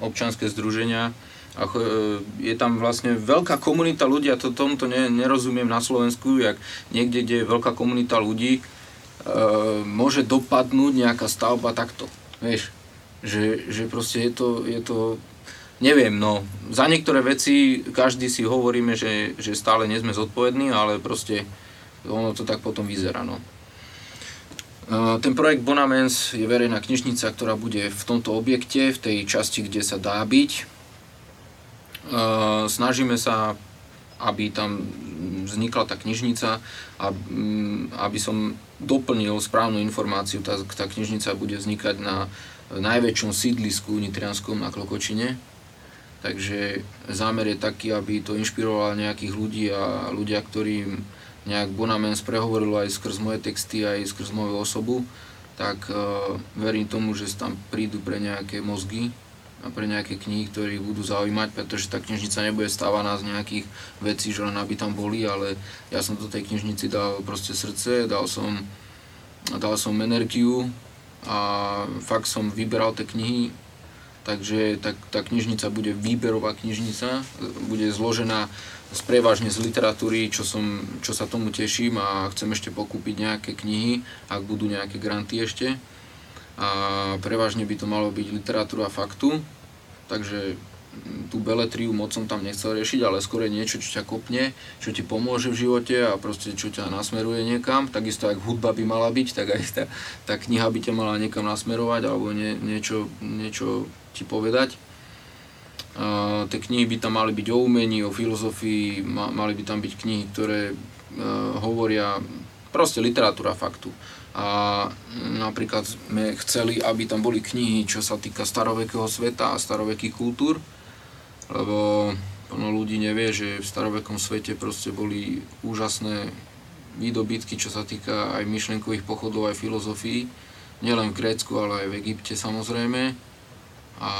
občanské združenia, a e, je tam vlastne veľká komunita ľudí, a to tomuto ne, nerozumiem na Slovensku, jak niekde, kde je veľká komunita ľudí, e, môže dopadnúť nejaká stavba takto, vieš, že, že proste je to, je to, neviem, no, za niektoré veci každý si hovoríme, že, že stále nie sme zodpovední, ale proste ono to tak potom vyzerá, no. E, ten projekt Bonamens je verejná knižnica, ktorá bude v tomto objekte, v tej časti, kde sa dá byť, snažíme sa, aby tam vznikla tá knižnica mm, aby som doplnil správnu informáciu, tá, tá knižnica bude vznikať na najväčšom sídlisku nitrianskom na Klokočine. Takže zámer je taký, aby to inšpirovalo nejakých ľudí a ľudia, ktorí nejak Bonamens prehovoril aj skrz moje texty, aj skrz moju osobu, tak uh, verím tomu, že tam prídu pre nejaké mozgy a pre nejaké knihy, ktoré ich budú zaujímať, pretože tá knižnica nebude stávaná z nejakých vecí, že len aby tam boli, ale ja som do tej knižnici dal proste srdce, dal som, dal som energiu a fakt som vyberal tie knihy takže tá, tá knižnica bude výberová knižnica, bude zložená z prevažne z literatúry, čo, som, čo sa tomu teším a chcem ešte pokúpiť nejaké knihy, ak budú nejaké granty ešte. A prevažne by to malo byť literatúra faktu, takže tú beletriu moc som tam nechcel riešiť, ale skôr je niečo, čo ťa kopne, čo ti pomôže v živote a proste čo ťa nasmeruje niekam. Takisto ak hudba by mala byť, tak aj tá, tá kniha by ťa mala niekam nasmerovať alebo nie, niečo, niečo ti povedať. Uh, tie knihy by tam mali byť o umení, o filozofii, ma, mali by tam byť knihy, ktoré uh, hovoria proste literatúra faktu. A napríklad sme chceli, aby tam boli knihy, čo sa týka starovekého sveta a starovekých kultúr, lebo plno ľudí nevie, že v starovekom svete proste boli úžasné výdobytky, čo sa týka aj myšlenkových pochodov, aj filozofií, nielen v Grécku, ale aj v Egypte samozrejme. A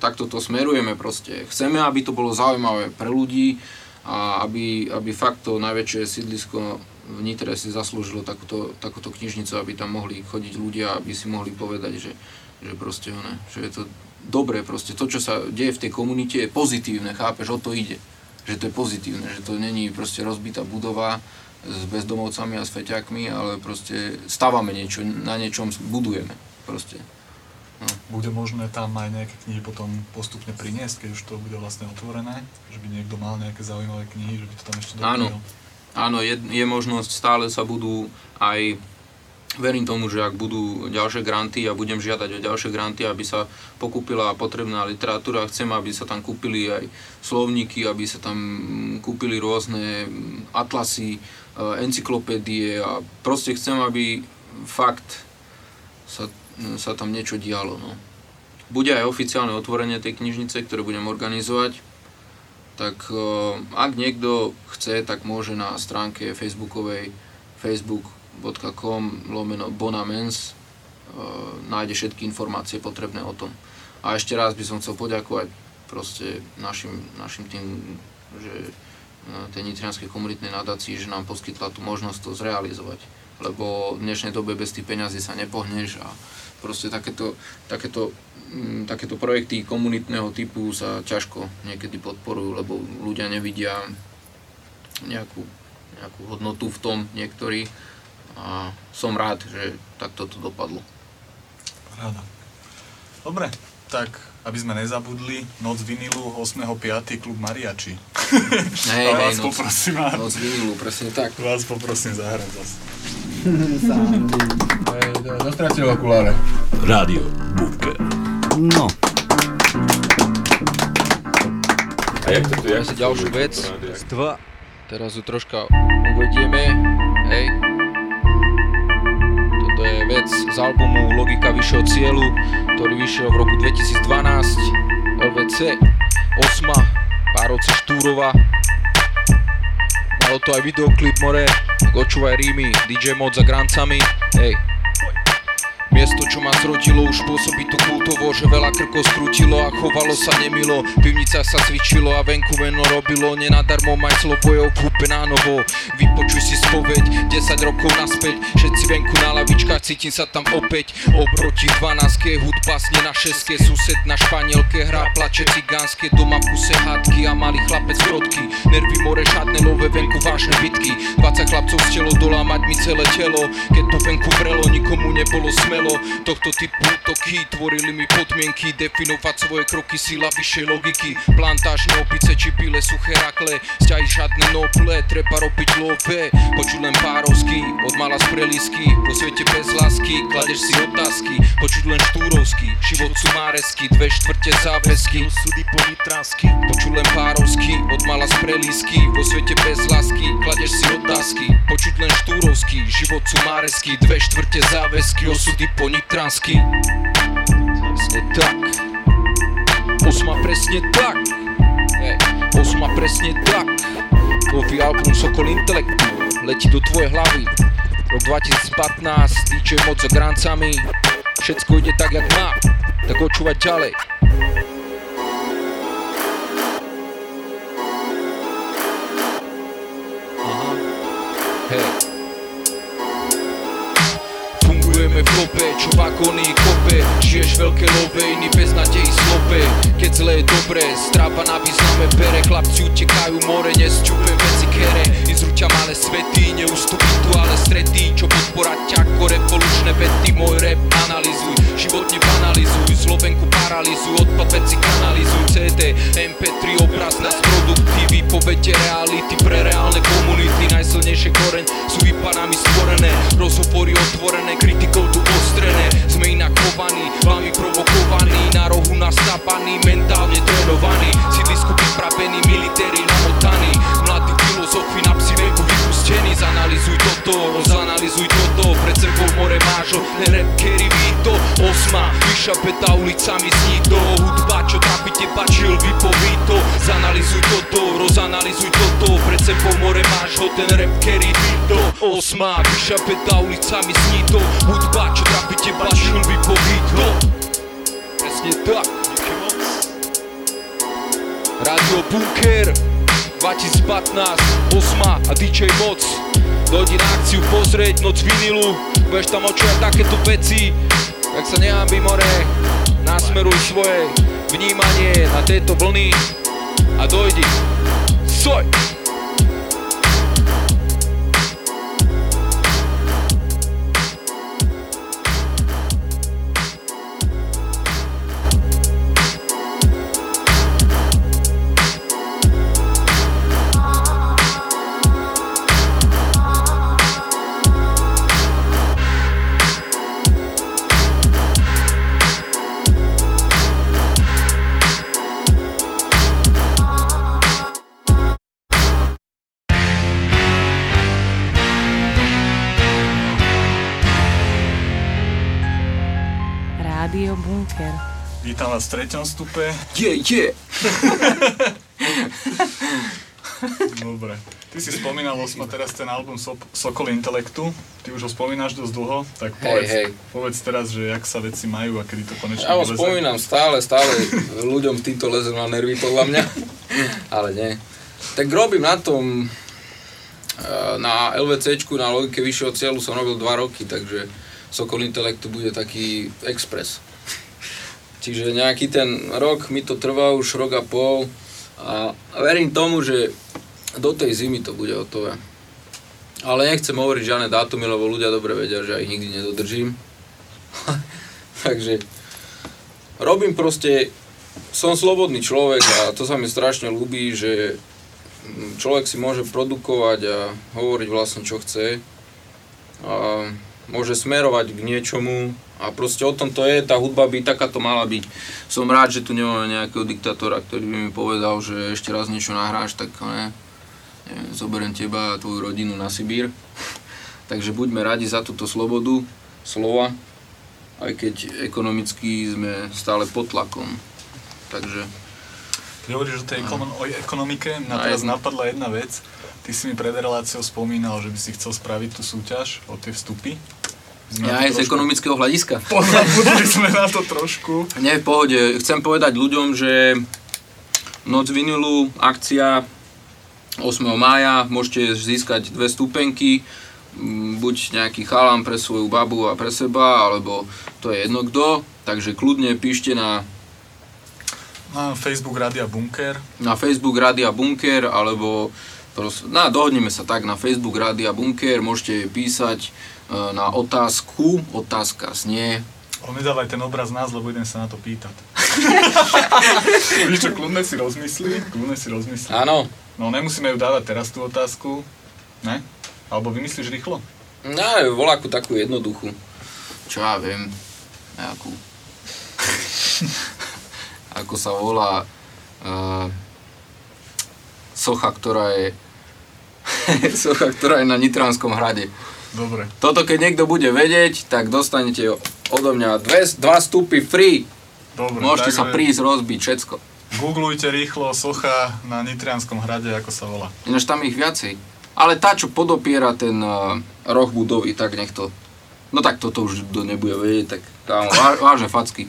takto to smerujeme proste. Chceme, aby to bolo zaujímavé pre ľudí a aby, aby fakt to najväčšie sídlisko v Nitre si zaslúžilo takúto, takúto knižnicu, aby tam mohli chodiť ľudia, aby si mohli povedať, že, že proste ne, že je to dobré proste. To, čo sa deje v tej komunite je pozitívne, chápeš, o to ide. Že to je pozitívne, že to není proste rozbitá budova s bezdomovcami a s feťakmi, ale proste stávame niečo, na niečom budujeme proste. No. Bude možné tam aj nejaké knihy potom postupne priniesť, keď už to bude vlastne otvorené? Že by niekto mal nejaké zaujímavé knihy, že by to tam ešte doplnil? Áno, áno je, je možnosť, stále sa budú aj Verím tomu, že ak budú ďalšie granty a ja budem žiadať o ďalšie granty, aby sa pokúpila potrebná literatúra, chcem, aby sa tam kúpili aj slovníky, aby sa tam kúpili rôzne atlasy, e, encyklopédie a proste chcem, aby fakt sa, sa tam niečo dialo. No. Bude aj oficiálne otvorenie tej knižnice, ktoré budem organizovať, tak e, ak niekto chce, tak môže na stránke facebookovej facebook.com lomeno bonamens e, nájde všetky informácie potrebné o tom. A ešte raz by som chcel poďakovať proste našim, našim tým, že e, tej nitrianskej komunitnej nadácii, že nám poskytla tú možnosť to zrealizovať. Lebo v dnešnej dobe bez tých peňazí sa nepohneš a proste takéto, takéto Mm, takéto projekty komunitného typu sa ťažko niekedy podporujú, lebo ľudia nevidia nejakú, nejakú hodnotu v tom niektorí a som rád, že takto to dopadlo. Ráda. Dobre, tak aby sme nezabudli, noc vinilu 8.5. klub Mariači. Hej, a vás hej, noc, poprosím, noc vinilu, presne tak. Vás poprosím zahrať zase. Dostratil okuláre. Radio Bunker. No. A jak to tu je? Dáme si ďalšiu vec. Dva. Teraz ju troška uvedieme. Hej. Toto je vec z albumu Logika vyššieho cieľu, ktorý vyšiel v roku 2012. LVC 8. Párovce Štúrova. Malo to aj videoklip more, Gočuvaj rímy, DJ Mod za grancami. Hej. Miesto, čo ma zrodilo, už pôsobí tu kultovo Že veľa krkov skrutilo a chovalo sa nemilo. V pivnicách sa cvičilo a venku veno robilo. Nenadarmo maj slovo je obhúpe na novo. Vypočuj si spoveď, 10 rokov naspäť. Všetci venku na lavičkách, cítim sa tam opäť. Oproti 12 hudba sne na šeske Sused na španielke hrá, plače cigánske. Doma v hádky a malý chlapec krotky Nervy more, žiadne love, venku vážne bitky. 20 chlapcov z telo dola, mať mi celé telo. Keď to venku vrelo, nikomu nebolo smelo Tohto typu útoky tvorili mi podmienky Definovať svoje kroky, sila vyššej logiky. Plantážne opice či bile suché rakle. Sťahy žiadne noble, treba robiť love Počuť len párovsky, od mala z prelisky Po svete bez lásky, kladeš si otázky. Počuť len štúrovsky, život sumáresky Dve štvrte záväzky, súdy po nitransky Počuť len párovsky, od mala z prelisky Po svete bez lásky, kladeš si otázky. Počuť len štúrovsky, život sumáresky Dve štvrte záväzky, osudy po nitransky. Presne tak. Osma presne tak. Osma presne tak. Nový album Sokol Intelektu letí do tvojej hlavy. Rok 2015, DJ Moc za grancami, všetko ide tak, jak má, tak očúvať ďalej. Aha, hej. Kope, čo vagóny kope. Žiješ veľké love, iný bez nadejí slope. Keď zle je dobré, stráva na význame bere. Chlapci utekajú more, nesťupujem veci kere. Izruťa malé svety, neustupí tu ale strety Čo podporať ťako, revolučné vety? Môj rap analyzuj, život nebanalizuj Slovenku paralizuj, odpad veci kanalizuj. CD, MP3, obraz nás produkty Výpovede reality pre reálne komunity. Najsilnejšie koreň sú vypanami stvorené. Rozhovory otvorené, kritikou tu ostrené Sme inak chovaní, vami provokovaní. Na rohu nastápaní, mentálne trénovaní. Sídlisku pripravení, militéri namotaní. Mladí filozofi na psi vypustení. Zanalizuj toto, rozanalizuj toto. Pred sebou more máš, to Osma, vyšapetá ulicami zní to Hudba, čo trápi teba, chill, vypoví to. Zanalizuj toto, rozanalizuj toto Pred sebou more máš ho, ten rap carry to. Osma, vyšapetá ulicami zní to. Hudba, čo trápi teba, chill, vypoví to. Presne tak. Radio Bunker 2015, Osma a DJ Moc. Dojdi na akciu pozrieť, noc vinilu Budeš tam očúvať takéto veci Tak sa nehambi more Nasmeruj svoje vnímanie na tieto vlny A dojdi Soj! Bunker. Vítam vás v treťom stupe. Je, je! Dobre. Ty si spomínal, Osma, teraz ten album so- Sokol Intelektu. Ty už ho spomínaš dosť dlho, tak povedz, hej. povedz teraz, že jak sa veci majú a kedy to konečne Ja ho vyleze. spomínam stále, stále ľuďom týmto leze na nervy podľa mňa, ale nie. Tak robím na tom, eh, na LVCčku, na logike vyššieho cieľu som robil 2 roky, takže Sokol Intelektu bude taký express. Čiže nejaký ten rok mi to trvá už rok a pol a verím tomu, že do tej zimy to bude hotové. Ale nechcem hovoriť žiadne dátumy, lebo ľudia dobre vedia, že ich nikdy nedodržím. Takže robím proste, som slobodný človek a to sa mi strašne ľúbi, že človek si môže produkovať a hovoriť vlastne čo chce. A môže smerovať k niečomu a proste o tom to je, tá hudba by takáto mala byť. Som rád, že tu nemáme nejakého diktátora, ktorý by mi povedal, že ešte raz niečo nahráš, tak ne, neviem, zoberiem teba a tvoju rodinu na Sibír. Takže buďme radi za túto slobodu slova, aj keď ekonomicky sme stále pod tlakom. Takže Keď hovoríš o tej ekonom- o ekonomike, mňa teraz napadla jedna vec. Ty si mi pred reláciou spomínal, že by si chcel spraviť tú súťaž o tie vstupy. Sme ja aj z ekonomického hľadiska. Pozabudli sme na to trošku. Nie, v pohode. Chcem povedať ľuďom, že Noc vinilu, akcia 8. mája, môžete získať dve stupenky, mm, buď nejaký chalán pre svoju babu a pre seba, alebo to je jedno kto, takže kľudne píšte na, Na Facebook Rádia Bunker. na Facebook Rádia Bunker, alebo pros, na, dohodneme sa tak, na Facebook Rádia Bunker môžete písať e, na otázku, otázka znie, Ale nedávaj ten obraz nás, lebo idem sa na to pýtať. Víš čo, kľudne si rozmyslí, kľudne si rozmyslí. áno, No nemusíme ju dávať teraz tú otázku, ne? Alebo vymyslíš rýchlo? No, voláku takú jednoduchú. Čo ja viem, nejakú... Ako sa volá uh, socha, ktorá je socha, ktorá je na Nitranskom hrade. Dobre. Toto keď niekto bude vedieť, tak dostanete odo mňa dve, dva stupy free. Dobre, Môžete sa prísť rozbiť všetko. Googlujte rýchlo socha na Nitrianskom hrade, ako sa volá. Ináč tam ich viacej. Ale tá, čo podopiera ten uh, roh budovy, tak nech to... No tak toto už kto nebude vedieť, tak kámo, vá, vážne facky.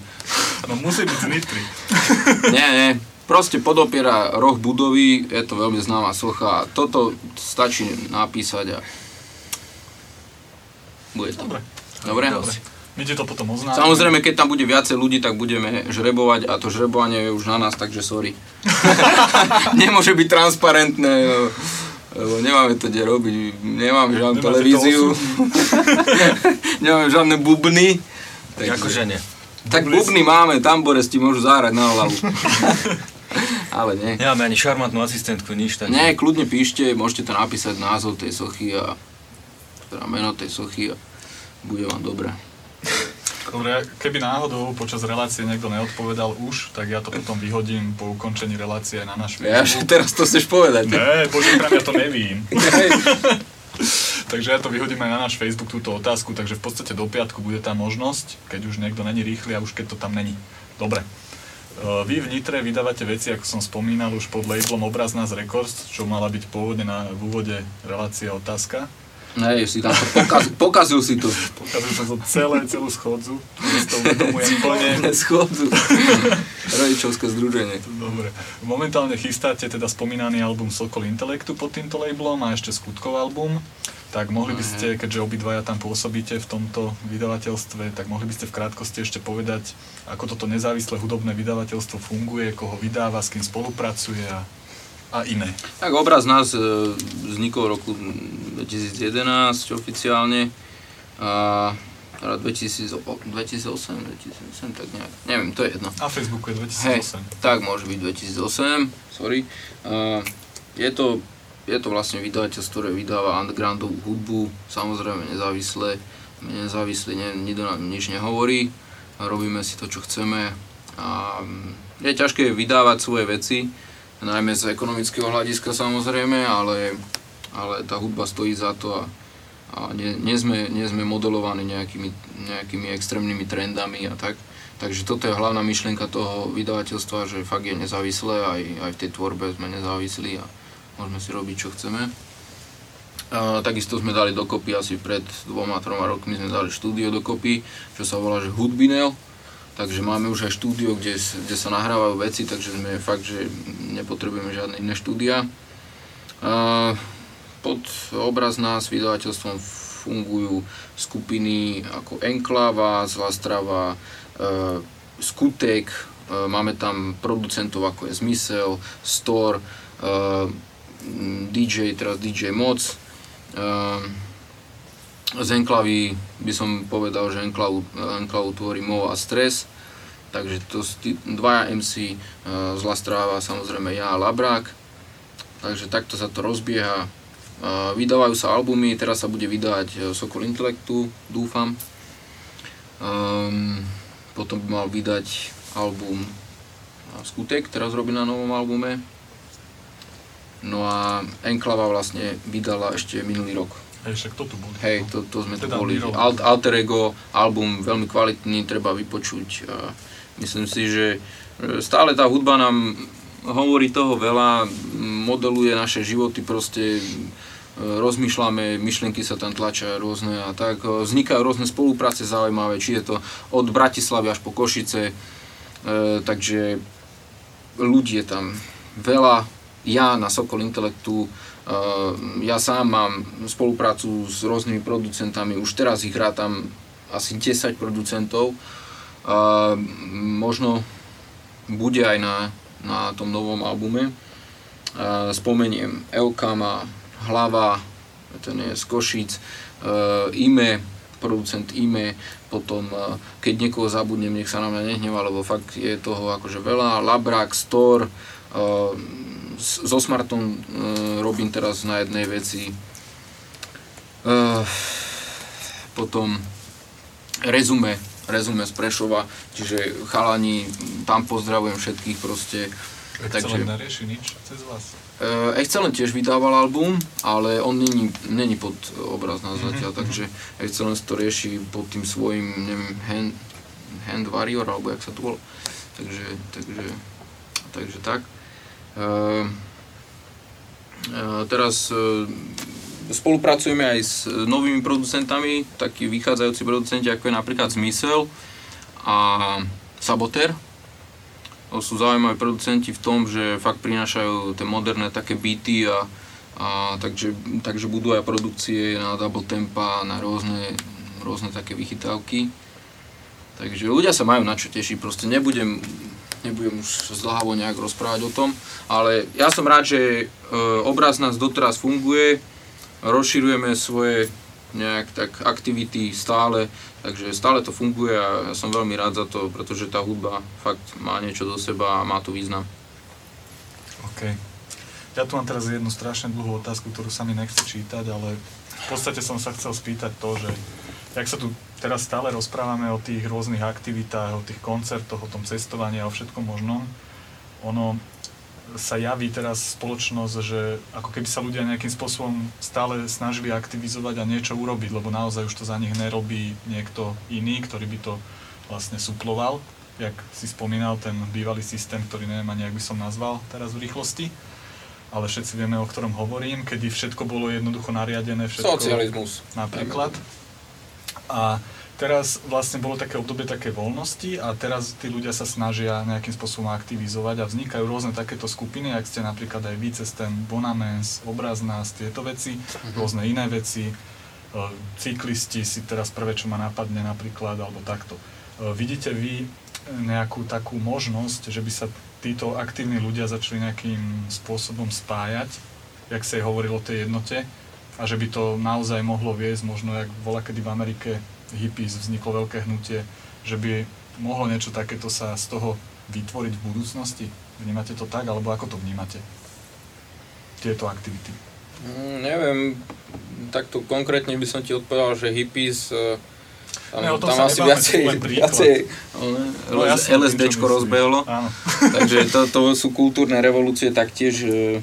No musí byť z Nitry. Nie, nie, proste podopiera roh budovy, je to veľmi známa socha. Toto stačí napísať a... Bude to. Dobre. Dobre? Dobre. My ti to potom oznámime. Samozrejme, keď tam bude viacej ľudí, tak budeme žrebovať a to žrebovanie je už na nás, takže sorry. Nemôže byť transparentné, lebo, lebo nemáme to kde robiť, nemáme žiadnu Nemáte televíziu, nemáme žiadne bubny. Akože nie. Tak bubny máme, tambores ti môžu zahrať na hlavu. Ale nie. Nemáme ani šarmantnú asistentku, nič tak. Nie, kľudne píšte, môžete tam napísať názov tej sochy a teda meno tej sochy a bude vám dobre. Dobre, keby náhodou počas relácie niekto neodpovedal už, tak ja to potom vyhodím po ukončení relácie na náš Ja, že teraz to chceš povedať. Ne, bože, ja to nevím. takže ja to vyhodím aj na náš Facebook túto otázku, takže v podstate do piatku bude tá možnosť, keď už niekto není rýchly a už keď to tam není. Dobre. E, Vy v Nitre vydávate veci, ako som spomínal, už pod labelom Obraz nás Records, čo mala byť pôvodne na, v úvode relácia otázka. Hej, si tam to pokazil, si to. Pokazil som to celé, celú schodzu, to uvedomujem plne. Schodzu. Rodičovské združenie. Dobre. Momentálne chystáte teda spomínaný album Sokol Intelektu pod týmto labelom a ešte Skutkov album. Tak mohli by ste, keďže obidvaja tam pôsobíte v tomto vydavateľstve, tak mohli by ste v krátkosti ešte povedať, ako toto nezávislé hudobné vydavateľstvo funguje, koho vydáva, s kým spolupracuje a, a iné. Tak obraz nás e, vznikol v roku 2011 oficiálne. A teda 2000, o- 2008, 2008, tak nejak, neviem, to je jedno. Na Facebooku je Hej, 2008. tak môže byť 2008, sorry. A je to, je to vlastne vydavateľstvo, ktoré vydáva undergroundovú hudbu, samozrejme nezávislé. My nezávislí, ne, nikto nám nič nehovorí, robíme si to, čo chceme. A mm, je ťažké vydávať svoje veci, najmä z ekonomického hľadiska samozrejme, ale, ale tá hudba stojí za to a, a nie, nie, sme, nie sme modelovaní nejakými, nejakými extrémnymi trendami a tak. Takže toto je hlavná myšlienka toho vydavateľstva, že fakt je nezávislé, aj, aj v tej tvorbe sme nezávislí a môžeme si robiť, čo chceme. A, takisto sme dali dokopy asi pred dvoma, troma rokmi sme dali štúdio dokopy, čo sa volá, že Hudbinel. Takže máme už aj štúdio, kde, kde sa nahrávajú veci, takže sme fakt, že nepotrebujeme žiadne iné štúdia. A, pod obraz nás vydavateľstvom fungujú skupiny ako Enklava, Zlastrava, e, Skutek, e, máme tam producentov ako je Zmysel, Store, e, DJ, teraz DJ Moc. E, z Enklavy by som povedal, že Enklavu, Enklavu tvorí Mo a Stres. Takže to sú dvaja MC, e, Zlá stráva, samozrejme ja a Labrák. Takže takto sa to rozbieha. E, Vydávajú sa albumy, teraz sa bude vydať e, Sokol Intelektu, dúfam. Um, potom by mal vydať album Skutek, teraz robí na novom albume. No a Enklava vlastne vydala ešte minulý rok. Hej, však to tu boli. Hej, to, to sme tu Teda boli. Miro. Alt, Alter Ego, album veľmi kvalitný, treba vypočuť. A myslím si, že e, stále tá hudba nám hovorí toho veľa, modeluje naše životy, proste e, rozmýšľame, myšlienky sa tam tlačia rôzne a tak. E, Vznikajú rôzne spolupráce zaujímavé, či je to od Bratislavy až po Košice, e, takže ľudí je tam veľa. Ja na Sokol Intelektu, uh, ja sám mám spoluprácu s rôznymi producentami, už teraz ich rátam asi 10 producentov. Možno bude aj na, na tom novom albume. Uh, spomeniem Elkama, Hlava, ten je z Košic, uh, Ime, producent Ime, potom keď niekoho zabudnem, nech sa na mňa nehnevá, lebo fakt je toho akože veľa, Labrak, Store, uh, s- so Smartom uh, robím teraz na jednej veci. Uh, potom rezume, rezume z Prešova, čiže chalani, tam pozdravujem všetkých proste. Takže... nerieši nič cez vás. Uh, Excellent tiež vydával album, ale on není, není pod obraz nás zatiaľ, takže Excellence to rieši pod tým svojím, neviem, hand, hand Warrior, alebo jak sa to volá. Takže, takže takže tak. Uh, uh, teraz uh, spolupracujeme aj s novými producentami, takí vychádzajúci producenti, ako je napríklad Zmysel a Saboter. To sú zaujímaví producenti v tom, že fakt prinášajú tie moderné také beaty a, a takže, takže budú aj produkcie na double tempa, na rôzne, rôzne také vychytávky. Takže ľudia sa majú na čo tešiť, proste nebudem, nebudem už zdlhavo nejak rozprávať o tom, ale ja som rád, že e, obraz nás doteraz funguje, rozširujeme svoje nejak tak aktivity stále, takže stále to funguje a ja som veľmi rád za to, pretože tá hudba fakt má niečo do seba a má to význam. OK. Ja tu mám teraz jednu strašne dlhú otázku, ktorú sa mi nechce čítať, ale v podstate som sa chcel spýtať to, že jak sa tu teraz stále rozprávame o tých rôznych aktivitách, o tých koncertoch, o tom cestovaní a o všetkom možnom, ono sa javí teraz spoločnosť, že ako keby sa ľudia nejakým spôsobom stále snažili aktivizovať a niečo urobiť, lebo naozaj už to za nich nerobí niekto iný, ktorý by to vlastne suploval, jak si spomínal, ten bývalý systém, ktorý neviem ani, by som nazval teraz v rýchlosti, ale všetci vieme, o ktorom hovorím, kedy všetko bolo jednoducho nariadené, všetko... Socializmus. Napríklad. A teraz vlastne bolo také obdobie také voľnosti a teraz tí ľudia sa snažia nejakým spôsobom aktivizovať a vznikajú rôzne takéto skupiny, ak ste napríklad aj vy cez ten Bonamens, Obraz nás, tieto veci, rôzne iné veci, e, cyklisti si teraz prvé, čo ma napadne napríklad, alebo takto. E, Vidíte vy nejakú takú možnosť, že by sa títo aktívni ľudia začali nejakým spôsobom spájať, jak sa hovorilo o tej jednote, a že by to naozaj mohlo viesť, možno jak bola kedy v Amerike hippies vzniklo veľké hnutie, že by mohlo niečo takéto sa z toho vytvoriť v budúcnosti? Vnímate to tak, alebo ako to vnímate? Tieto aktivity. Mm, neviem, takto konkrétne by som ti odpovedal, že hippies e, tam, Ne, o tom tam asi viacej, viacej No, LS, jasne, LSDčko rozbehlo. takže to, to sú kultúrne revolúcie taktiež, e,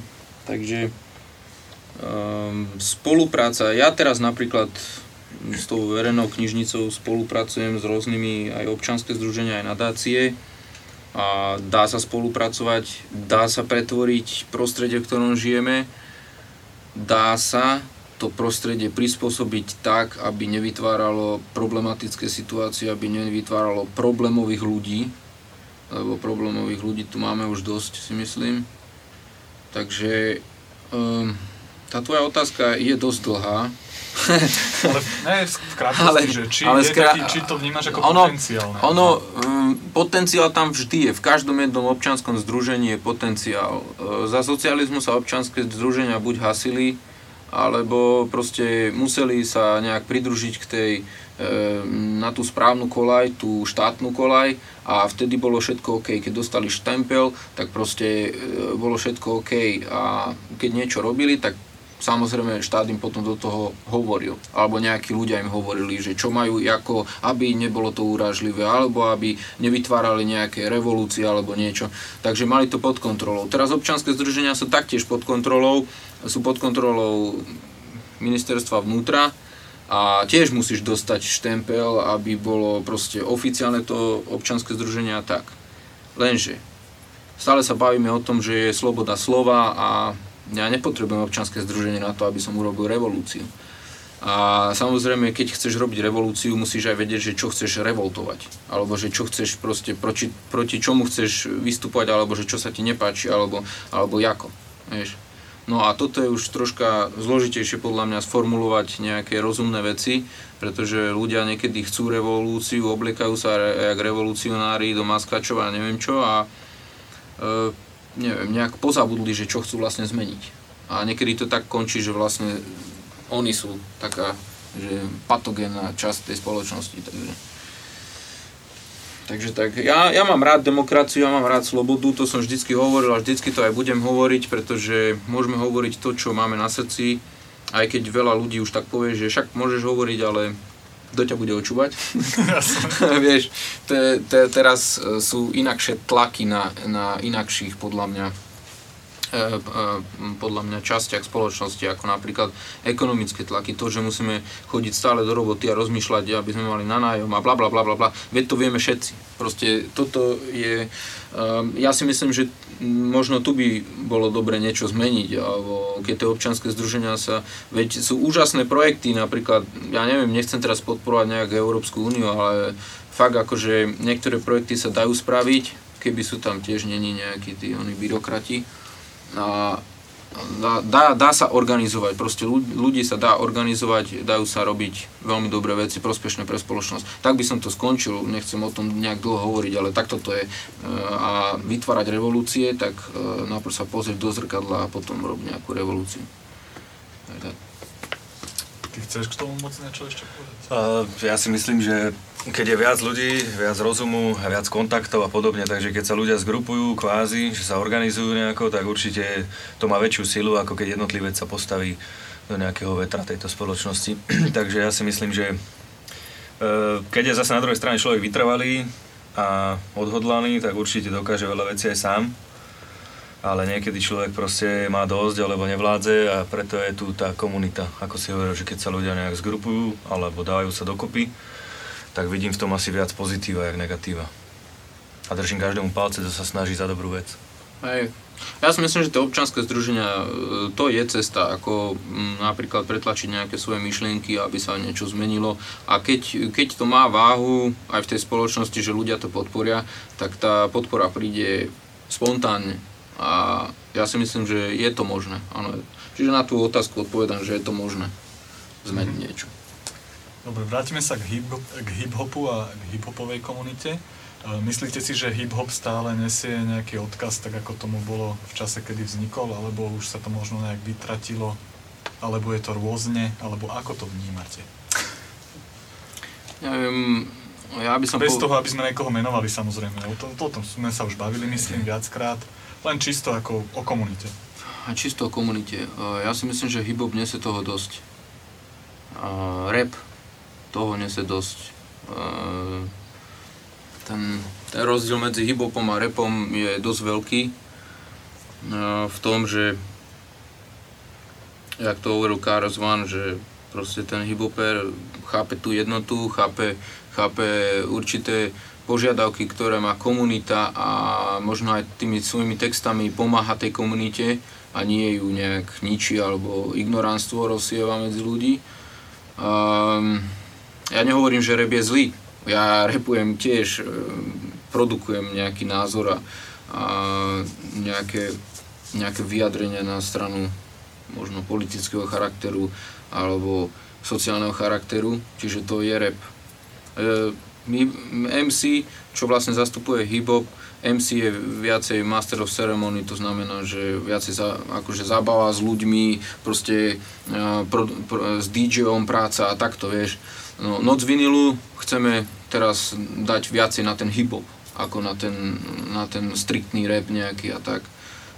takže um, spolupráca. Ja teraz napríklad s tou verejnou knižnicou spolupracujem s rôznymi aj občanské združenia, aj nadácie a dá sa spolupracovať, dá sa pretvoriť prostredie, v ktorom žijeme, dá sa to prostredie prispôsobiť tak, aby nevytváralo problematické situácie, aby nevytváralo problémových ľudí, lebo problémových ľudí tu máme už dosť, si myslím. Takže um, tá tvoja otázka je dosť dlhá. Ale ne, v krátkosti, Ale- že či, ale skra- taký, či to vnímaš ako ono, potenciálne. Ono, um, potenciál tam vždy je, v každom jednom občanskom združení je potenciál. E, Za socializmu sa občanské združenia buď hasili, alebo proste museli sa nejak pridružiť k tej, e, na tú správnu kolaj, tú štátnu kolaj a vtedy bolo všetko OK. Keď dostali štempel, tak proste e, bolo všetko OK a keď niečo robili, tak samozrejme štát im potom do toho hovoril, alebo nejakí ľudia im hovorili, že čo majú, ako, aby nebolo to urážlivé, alebo aby nevytvárali nejaké revolúcie alebo niečo. Takže mali to pod kontrolou. Teraz občanské združenia sú taktiež pod kontrolou, sú pod kontrolou ministerstva vnútra a tiež musíš dostať štempel, aby bolo proste oficiálne to občanské združenie a tak. Lenže stále sa bavíme o tom, že je sloboda slova a ja nepotrebujem občanské združenie na to, aby som urobil revolúciu. A samozrejme, keď chceš robiť revolúciu, musíš aj vedieť, že čo chceš revoltovať. Alebo že čo chceš proste, proti, proti čomu chceš vystúpať, alebo že čo sa ti nepáči, alebo, alebo ako. Vieš. No a toto je už troška zložitejšie podľa mňa sformulovať nejaké rozumné veci, pretože ľudia niekedy chcú revolúciu, obliekajú sa re, jak revolucionári do maskačov a neviem čo a e, neviem, nejak pozabudli, že čo chcú vlastne zmeniť. A niekedy to tak končí, že vlastne oni sú taká že patogénna časť tej spoločnosti. Takže, takže tak, ja, ja mám rád demokraciu, ja mám rád slobodu, to som vždycky hovoril a vždycky to aj budem hovoriť, pretože môžeme hovoriť to, čo máme na srdci, aj keď veľa ľudí už tak povie, že však môžeš hovoriť, ale kto ťa bude očúvať? Vieš, te, te, teraz e, sú inakšie tlaky na, na inakších, podľa mňa, e, podľa mňa častiach spoločnosti, ako napríklad ekonomické tlaky, to, že musíme chodiť stále do roboty a rozmýšľať, aby sme mali na nájom a bla bla bla bla bla, veď to vieme všetci. Proste toto je, ja si myslím, že možno tu by bolo dobre niečo zmeniť, alebo keď tie občanské združenia sa, veď sú úžasné projekty, napríklad, ja neviem, nechcem teraz podporovať nejak Európsku úniu, ale fakt akože niektoré projekty sa dajú spraviť, keby sú tam tiež není nejakí tí oni byrokrati. A dá, dá, sa organizovať, proste ľudí sa dá organizovať, dajú sa robiť veľmi dobré veci, prospešné pre spoločnosť. Tak by som to skončil, nechcem o tom nejak dlho hovoriť, ale takto to je. E, a vytvárať revolúcie, tak e, najprv sa pozrieť do zrkadla a potom robiť nejakú revolúciu. Tak. Chceš k tomu moc niečo ešte povedať? Uh, ja si myslím, že keď je viac ľudí, viac rozumu viac kontaktov a podobne, takže keď sa ľudia zgrupujú kvázi, že sa organizujú nejako, tak určite to má väčšiu silu, ako keď jednotlivec sa postaví do nejakého vetra tejto spoločnosti. takže ja si myslím, že uh, keď je zase na druhej strane človek vytrvalý a odhodlaný, tak určite dokáže veľa vecí aj sám ale niekedy človek proste má dosť alebo nevládze a preto je tu tá komunita. Ako si hovoril, že keď sa ľudia nejak zgrupujú alebo dávajú sa dokopy, tak vidím v tom asi viac pozitíva, jak negatíva. A držím každému palce, kto sa snaží za dobrú vec. Hej. Ja si myslím, že tie občanské združenia, e, to je cesta, ako napríklad pretlačiť nejaké svoje myšlienky, aby sa niečo zmenilo. A keď, keď to má váhu aj v tej spoločnosti, že ľudia to podporia, tak tá podpora príde spontánne a ja si myslím, že je to možné. Áno. Čiže na tú otázku odpovedám, že je to možné zmeniť mm. niečo. Dobre, vrátime sa k, hip, k hip-hopu a k hip-hopovej komunite. E, myslíte si, že hip-hop stále nesie nejaký odkaz, tak ako tomu bolo v čase, kedy vznikol, alebo už sa to možno nejak vytratilo, alebo je to rôzne, alebo ako to vnímate? Ja viem, ja by som... Bez po... toho, aby sme niekoho menovali, samozrejme. O, to, o tom sme sa už bavili, myslím, viackrát. Len čisto ako o komunite. A čisto o komunite. Ja si myslím, že hip-hop nese toho dosť. Rap toho nese dosť. Ten, ten rozdiel medzi hip-hopom a rapom je dosť veľký. V tom, že jak to hovoril Karas One, že proste ten hip-hopper chápe tú jednotu, chápe, chápe určité požiadavky, ktoré má komunita a možno aj tými svojimi textami pomáha tej komunite a nie ju nejak ničí alebo ignoránstvo rozsieva medzi ľudí. Um, ja nehovorím, že rap je zlý. Ja repujem tiež, produkujem nejaký názor a, a nejaké, nejaké vyjadrenie na stranu možno politického charakteru alebo sociálneho charakteru, čiže to je rap. E, MC, čo vlastne zastupuje hip-hop, MC je viacej Master of Ceremony, to znamená, že viacej za, akože zabáva s ľuďmi, proste uh, pro, pro, s DJom práca a takto, vieš. No, Noc vinilu chceme teraz dať viacej na ten hip-hop, ako na ten, na ten striktný rap nejaký a tak.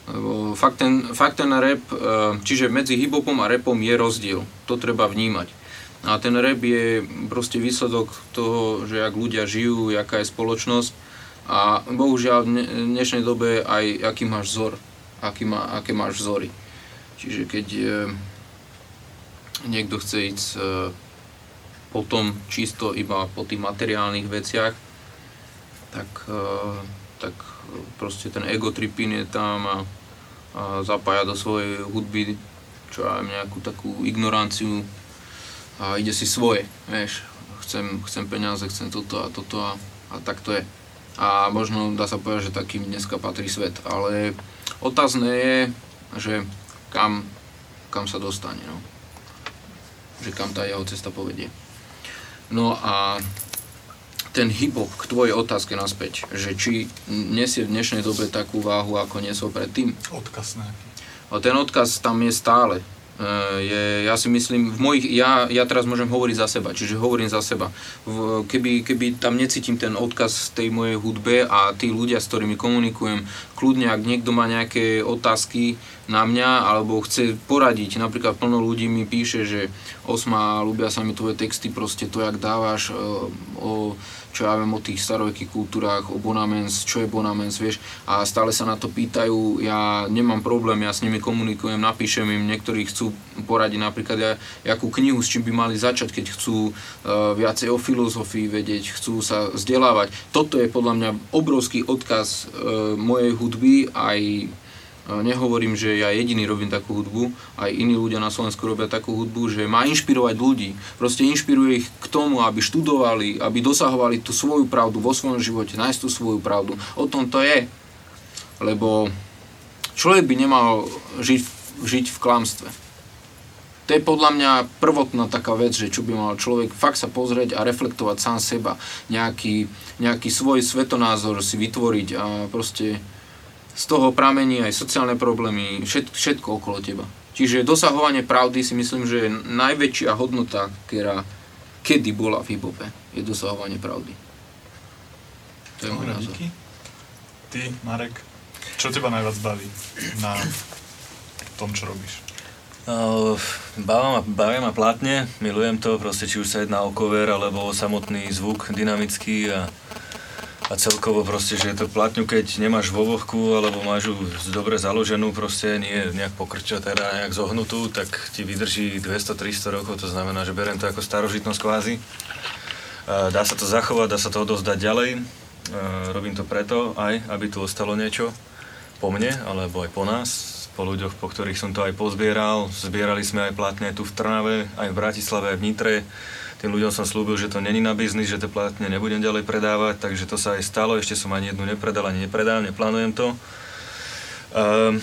Lebo fakt ten, fakt ten rap, uh, čiže medzi hip-hopom a rapom je rozdiel, to treba vnímať. A ten rap je proste výsledok toho, že ak ľudia žijú, aká je spoločnosť a bohužiaľ v dnešnej dobe aj aký máš vzor, aký má, aké máš vzory. Čiže keď e, niekto chce ísť e, potom čisto iba po tých materiálnych veciach, tak, e, tak proste ten ego tripin je tam a, a zapája do svojej hudby čo aj nejakú takú ignoranciu a ide si svoje, vieš, chcem, chcem peniaze, chcem toto a toto a, a tak to je. A možno dá sa povedať, že takým dneska patrí svet, ale otázne je, že kam, kam sa dostane, no. Že kam tá jeho cesta povedie. No a ten hip-hop k tvojej otázke naspäť, že či nesie v dnešnej dobe takú váhu, ako nesol predtým? Odkaz nejaký. A ten odkaz tam je stále. Eh, je, ja si myslím, v mojich, ja, ja teraz môžem hovoriť za seba, čiže hovorím za seba. V, keby, keby tam necítim ten odkaz tej mojej hudbe a tí ľudia, s ktorými komunikujem, kľudne, ak niekto má nejaké otázky na mňa alebo chce poradiť, napríklad plno ľudí mi píše, že Osma, ľúbia sa mi tvoje texty, proste to, jak dávaš eh, o čo ja viem o tých starovekých kultúrách, o Bonamens, čo je Bonamens, vieš, a stále sa na to pýtajú, ja nemám problém, ja s nimi komunikujem, napíšem im, niektorí chcú poradiť napríklad ja, jakú knihu, s čím by mali začať, keď chcú uh, viacej o filozofii vedieť, chcú sa vzdelávať. Toto je podľa mňa obrovský odkaz uh, mojej hudby, aj Nehovorím, že ja jediný robím takú hudbu, aj iní ľudia na Slovensku robia takú hudbu, že má inšpirovať ľudí. Proste inšpiruje ich k tomu, aby študovali, aby dosahovali tú svoju pravdu vo svojom živote, nájsť tú svoju pravdu. O tom to je. Lebo človek by nemal žiť, žiť v klamstve. To je podľa mňa prvotná taká vec, že čo by mal človek fakt sa pozrieť a reflektovať sám seba. Nejaký, nejaký svoj svetonázor si vytvoriť a proste z toho pramení aj sociálne problémy, všetko, všetko okolo teba. Čiže dosahovanie pravdy si myslím, že je najväčšia hodnota, ktorá kedy bola v hiphope, je dosahovanie pravdy. To je môj názor. Ty, Marek, čo teba najviac baví na tom, čo robíš? Uh, bavia ma, bavia ma platne, milujem to, proste či už sa jedná o cover alebo o samotný zvuk dynamický a a celkovo proste, že to platňu, keď nemáš vo vlhku alebo máš ju dobre založenú, proste nie nejak pokrčo, teda nejak zohnutú, tak ti vydrží 200-300 rokov, to znamená, že beriem to ako starožitnosť kvázi. Dá sa to zachovať, dá sa to odozdať ďalej. Robím to preto aj, aby tu ostalo niečo po mne, alebo aj po nás, po ľuďoch, po ktorých som to aj pozbieral. Zbierali sme aj platne tu v Trnave, aj v Bratislave, aj v Nitre tým ľuďom som slúbil, že to není na biznis, že tie plátne nebudem ďalej predávať, takže to sa aj stalo, ešte som ani jednu nepredal, ani nepredám, neplánujem to. Um,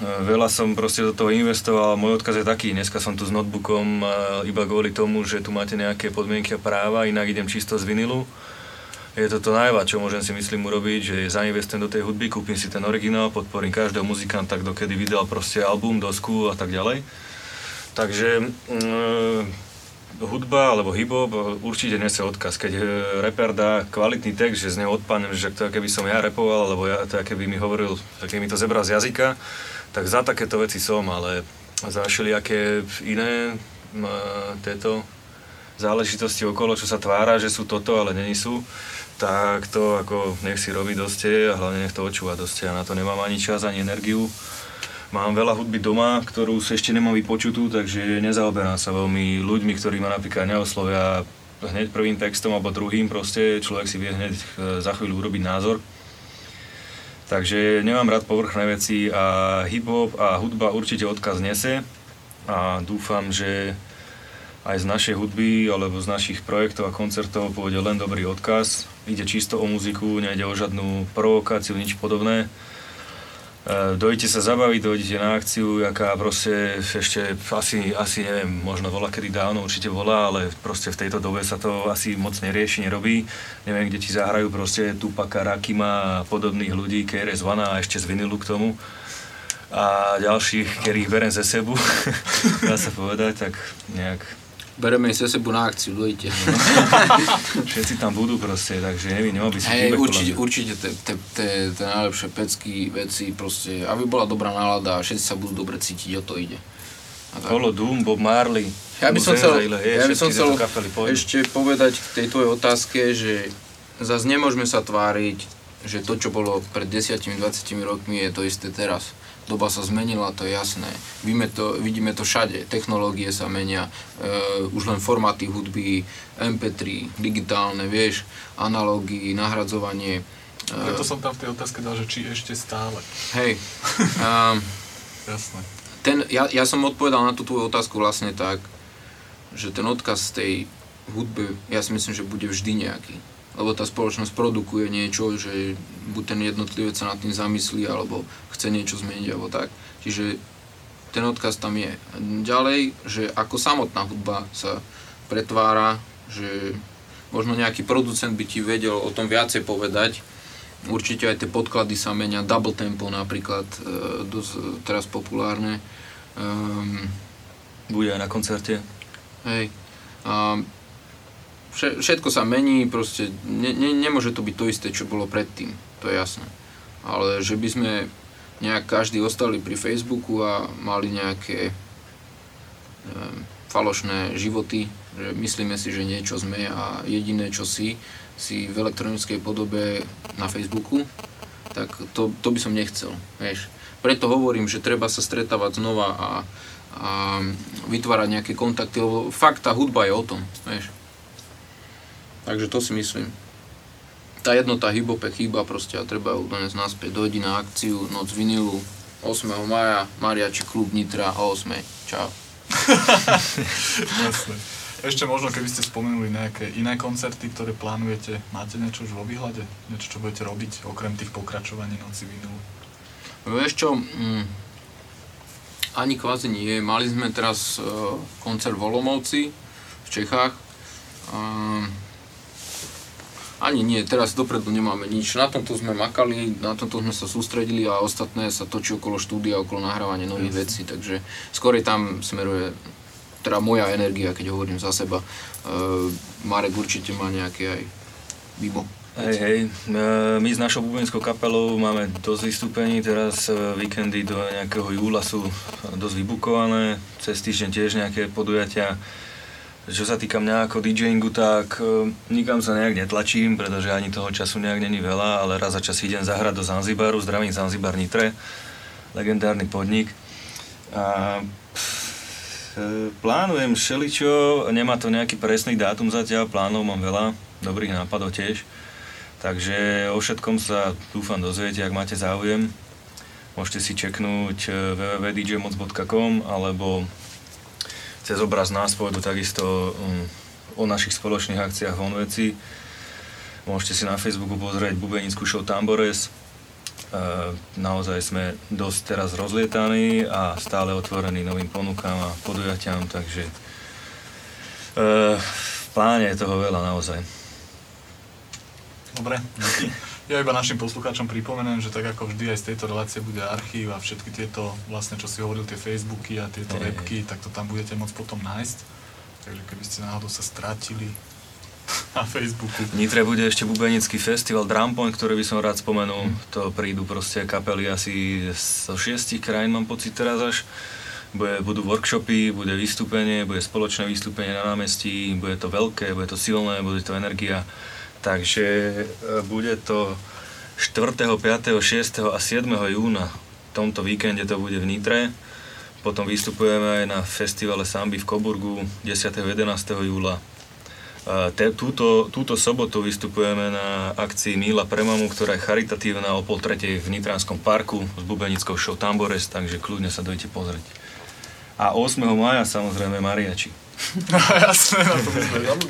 veľa som proste do toho investoval, môj odkaz je taký, dneska som tu s notebookom iba kvôli tomu, že tu máte nejaké podmienky a práva, inak idem čisto z vinilu. Je to to najviac, čo môžem si myslím urobiť, že zainvestujem do tej hudby, kúpim si ten originál, podporím každého muzikanta, kto kedy vydal proste album, dosku a tak ďalej. Takže um, hudba alebo hip-hop určite nese odkaz. Keď e, reper dá kvalitný text, že z neho odpadnem, že to keby som ja repoval, alebo ja, to keby mi hovoril, keby mi to zebral z jazyka, tak za takéto veci som, ale za všelijaké iné tieto záležitosti okolo, čo sa tvára, že sú toto, ale není sú, tak to ako nech si robí dosť a hlavne nech to očúva dosť. Ja na to nemám ani čas, ani energiu. Mám veľa hudby doma, ktorú sa ešte nemám vypočutú, takže nezaoberám sa veľmi ľuďmi, ktorí ma napríklad neoslovia hneď prvým textom alebo druhým, proste človek si vie hneď e, za chvíľu urobiť názor. Takže nemám rád povrchné veci a hip-hop a hudba určite odkaz nese a dúfam, že aj z našej hudby alebo z našich projektov a koncertov pôjde len dobrý odkaz. Ide čisto o muziku, nejde o žiadnu provokáciu, nič podobné dojdete sa zabaviť, dojdete na akciu, jaká proste ešte asi, asi neviem, možno volá kedy dávno, určite volá, ale proste v tejto dobe sa to asi moc nerieši, nerobí. Neviem, kde ti zahrajú proste Tupaka, Rakima a podobných ľudí, KRS One a ešte z vinilu k tomu. A ďalších, ktorých berem ze sebu, dá sa povedať, tak nejak bereme sa sebou na akciu, dojte. Všetci tam budú proste, takže neviem, nemal by si Hej, určite, určite tie najlepšie pecky veci proste, aby bola dobrá nálada a všetci sa budú dobre cítiť, o to ide. Holo Doom, Bob Marley. Ja by som chcel, ja by som chcel ešte povedať k tej tvojej otázke, že zase nemôžeme sa tváriť, že to, čo bolo pred 10-20 rokmi, je to isté teraz doba sa zmenila, to je jasné. Vidíme to, vidíme to všade, technológie sa menia, e, už len formáty hudby, MP3, digitálne, vieš, analógy, nahradzovanie. E, Preto som tam v tej otázke dal, že či ešte stále. Hej. um, jasné. Ten, ja, ja som odpovedal na tú tvoju otázku vlastne tak, že ten odkaz tej hudbe, ja si myslím, že bude vždy nejaký lebo tá spoločnosť produkuje niečo, že buď ten jednotlivec sa nad tým zamyslí, alebo chce niečo zmeniť, alebo tak. Čiže ten odkaz tam je. Ďalej, že ako samotná hudba sa pretvára, že možno nejaký producent by ti vedel o tom viacej povedať. Určite aj tie podklady sa menia, double tempo napríklad, e, dosť teraz populárne. Um, Bude aj na koncerte. Hej. Um, všetko sa mení, proste ne, ne, nemôže to byť to isté, čo bolo predtým, to je jasné. Ale že by sme nejak každý ostali pri Facebooku a mali nejaké neviem, falošné životy, že myslíme si, že niečo sme a jediné, čo si, si v elektronickej podobe na Facebooku, tak to, to by som nechcel, vieš. Preto hovorím, že treba sa stretávať znova a, a vytvárať nejaké kontakty, lebo fakt tá hudba je o tom, vieš. Takže to si myslím. Tá jednota hibope chýba proste a treba ju doniesť naspäť. Dojdi na akciu Noc vinilu 8. maja, Mariači klub Nitra o 8. Čau. Ešte možno, keby ste spomenuli nejaké iné koncerty, ktoré plánujete, máte niečo už vo výhľade? Niečo, čo budete robiť, okrem tých pokračovaní Noci vinilu? Vieš čo, mm, ani kvázi nie. Mali sme teraz uh, koncert v Olomovci v Čechách. Uh, ani nie, teraz dopredu nemáme nič. Na tomto sme makali, na tomto sme sa sústredili a ostatné sa točí okolo štúdia, okolo nahrávania nových vecí, takže skorej tam smeruje teda moja energia, keď hovorím za seba. Uh, Marek určite má nejaké aj mimo. Hej, hej, e, my s našou bubenskou kapelou máme dosť vystúpení, teraz e, víkendy do nejakého júla sú dosť vybukované, cez týždeň tiež nejaké podujatia. Čo sa týka mňa ako DJingu, tak e, nikam sa nejak netlačím, pretože ani toho času nejak není veľa, ale raz za čas idem zahrať do Zanzibaru, zdravím Zanzibar Nitre, legendárny podnik. A plánujem všeličo, nemá to nejaký presný dátum zatiaľ, plánov mám veľa, dobrých nápadov tiež. Takže o všetkom sa dúfam dozviete, ak máte záujem. Môžete si čeknúť eh, www.djmoc.com alebo cez obraz nás pôjdu takisto um, o našich spoločných akciách von veci. Môžete si na Facebooku pozrieť Bubenickú show Tambores. Uh, naozaj sme dosť teraz rozlietaní a stále otvorení novým ponukám a podujatiam, takže uh, v pláne je toho veľa naozaj. Dobre. Ja iba našim poslucháčom pripomeniem, že tak ako vždy aj z tejto relácie bude archív a všetky tieto, vlastne čo si hovoril, tie Facebooky a tieto Hej, webky, tak to tam budete môcť potom nájsť. Takže keby ste náhodou sa strátili na Facebooku. V Nitre bude ešte bubenický festival Drumpoint, ktorý by som rád spomenul. To prídu proste kapely asi zo šiestich krajín, mám pocit teraz až. Bude, budú workshopy, bude vystúpenie, bude spoločné vystúpenie na námestí, bude to veľké, bude to silné, bude to energia. Takže e, bude to 4., 5., 6. a 7. júna. V tomto víkende to bude v Nitre. Potom vystupujeme aj na festivale Samby v Koburgu 10. 11. júla. A te, túto, túto sobotu vystupujeme na akcii Míla pre mamu, ktorá je charitatívna o pol tretej v Nitranskom parku s bubenickou show Tambores, takže kľudne sa dojte pozrieť. A 8. maja samozrejme Mariači. Jasné, na to.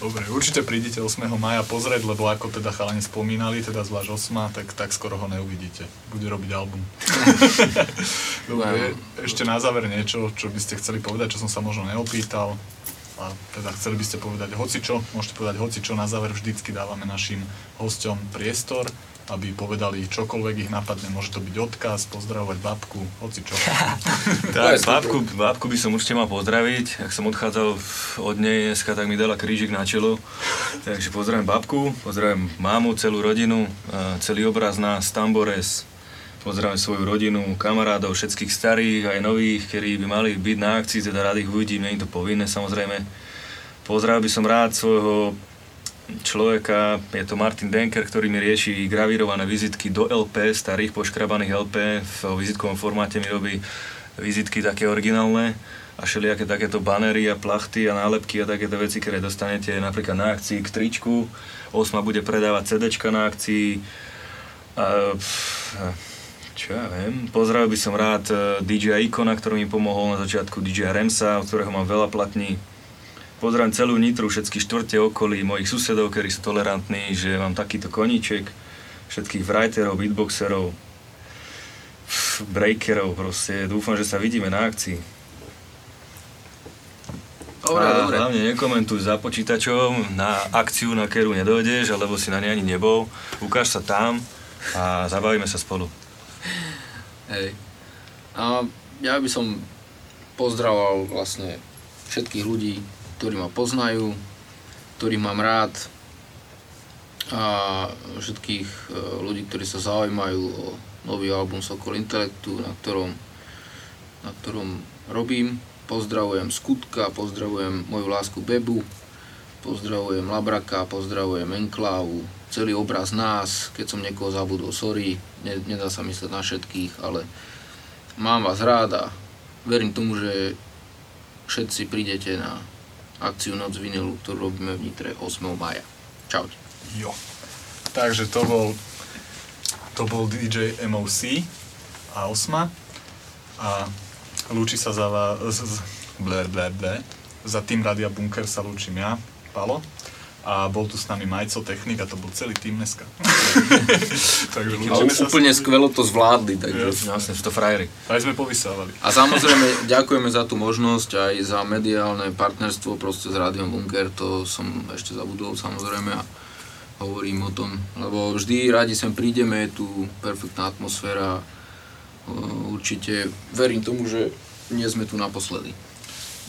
Dobre, určite prídete 8. maja pozrieť, lebo ako teda chalani spomínali, teda zvlášť 8. tak, tak skoro ho neuvidíte. Bude robiť album. Dobre, ešte na záver niečo, čo by ste chceli povedať, čo som sa možno neopýtal. A teda chceli by ste povedať hocičo, môžete povedať hocičo, na záver vždycky dávame našim hosťom priestor, aby povedali čokoľvek ich napadne, môže to byť odkaz, pozdravovať babku, hocičo. Tak, babku, babku by som určite mal pozdraviť. Ak som odchádzal od nej dneska, tak mi dala krížik na čelo. Takže pozdravím babku, pozdravím mámu, celú rodinu, celý obraz nás, Tambores. Pozdravím svoju rodinu, kamarádov, všetkých starých, aj nových, ktorí by mali byť na akcii, teda rád ich uvidím, nie je to povinné samozrejme. Pozdravil by som rád svojho človeka, je to Martin Denker, ktorý mi rieši gravírované vizitky do LP, starých poškrabaných LP, v vizitkovom formáte mi robí vizitky také originálne a všelijaké takéto banery a plachty a nálepky a takéto veci, ktoré dostanete napríklad na akcii k tričku. Osma bude predávať CDčka na akcii. A, čo ja viem, pozdravil by som rád eh, DJ Ikona, ktorý mi pomohol na začiatku, DJ Remsa, od ktorého mám veľa platní. Pozdravím celú Nitru, všetky štvrte okolí, mojich susedov, ktorí sú tolerantní, že mám takýto koníček, všetkých writerov, beatboxerov, breakerov proste. Dúfam, že sa vidíme na akcii. Dobre, a dobre. hlavne nekomentuj za počítačom na akciu, na ktorú nedojdeš, alebo si na nej ani nebol. Ukáž sa tam a zabavíme sa spolu. Hej. A ja by som pozdravoval vlastne všetkých ľudí, ktorí ma poznajú, ktorých mám rád a všetkých e, ľudí, ktorí sa zaujímajú o nový album Sokol Intelektu, na ktorom, na ktorom robím. Pozdravujem Skutka, pozdravujem moju lásku Bebu pozdravujem Labraka, pozdravujem Enklávu, celý obraz nás, keď som niekoho zabudol, sorry, ne, nedá sa mysleť na všetkých, ale mám vás rád a verím tomu, že všetci prídete na akciu Noc vinilu, ktorú robíme v Nitre 8. maja. Čaute. Jo. Takže to bol, to bol DJ MOC a Osma a lúči sa za vás, z, z, ble, ble, ble. za tým Radia Bunker sa lúčim ja, Palo a bol tu s nami Majco Technik a to bol celý tým dneska. takže A lúčime sa úplne s- skvelo to zvládli, takže... Jasne, sú to frajery. Aj sme povysávali. A samozrejme ďakujeme za tú možnosť aj za mediálne partnerstvo proste s Rádiom Bunker, to som ešte zabudol samozrejme a hovorím o tom, lebo vždy radi sem prídeme, je tu perfektná atmosféra, určite verím tomu, že nie sme tu naposledy.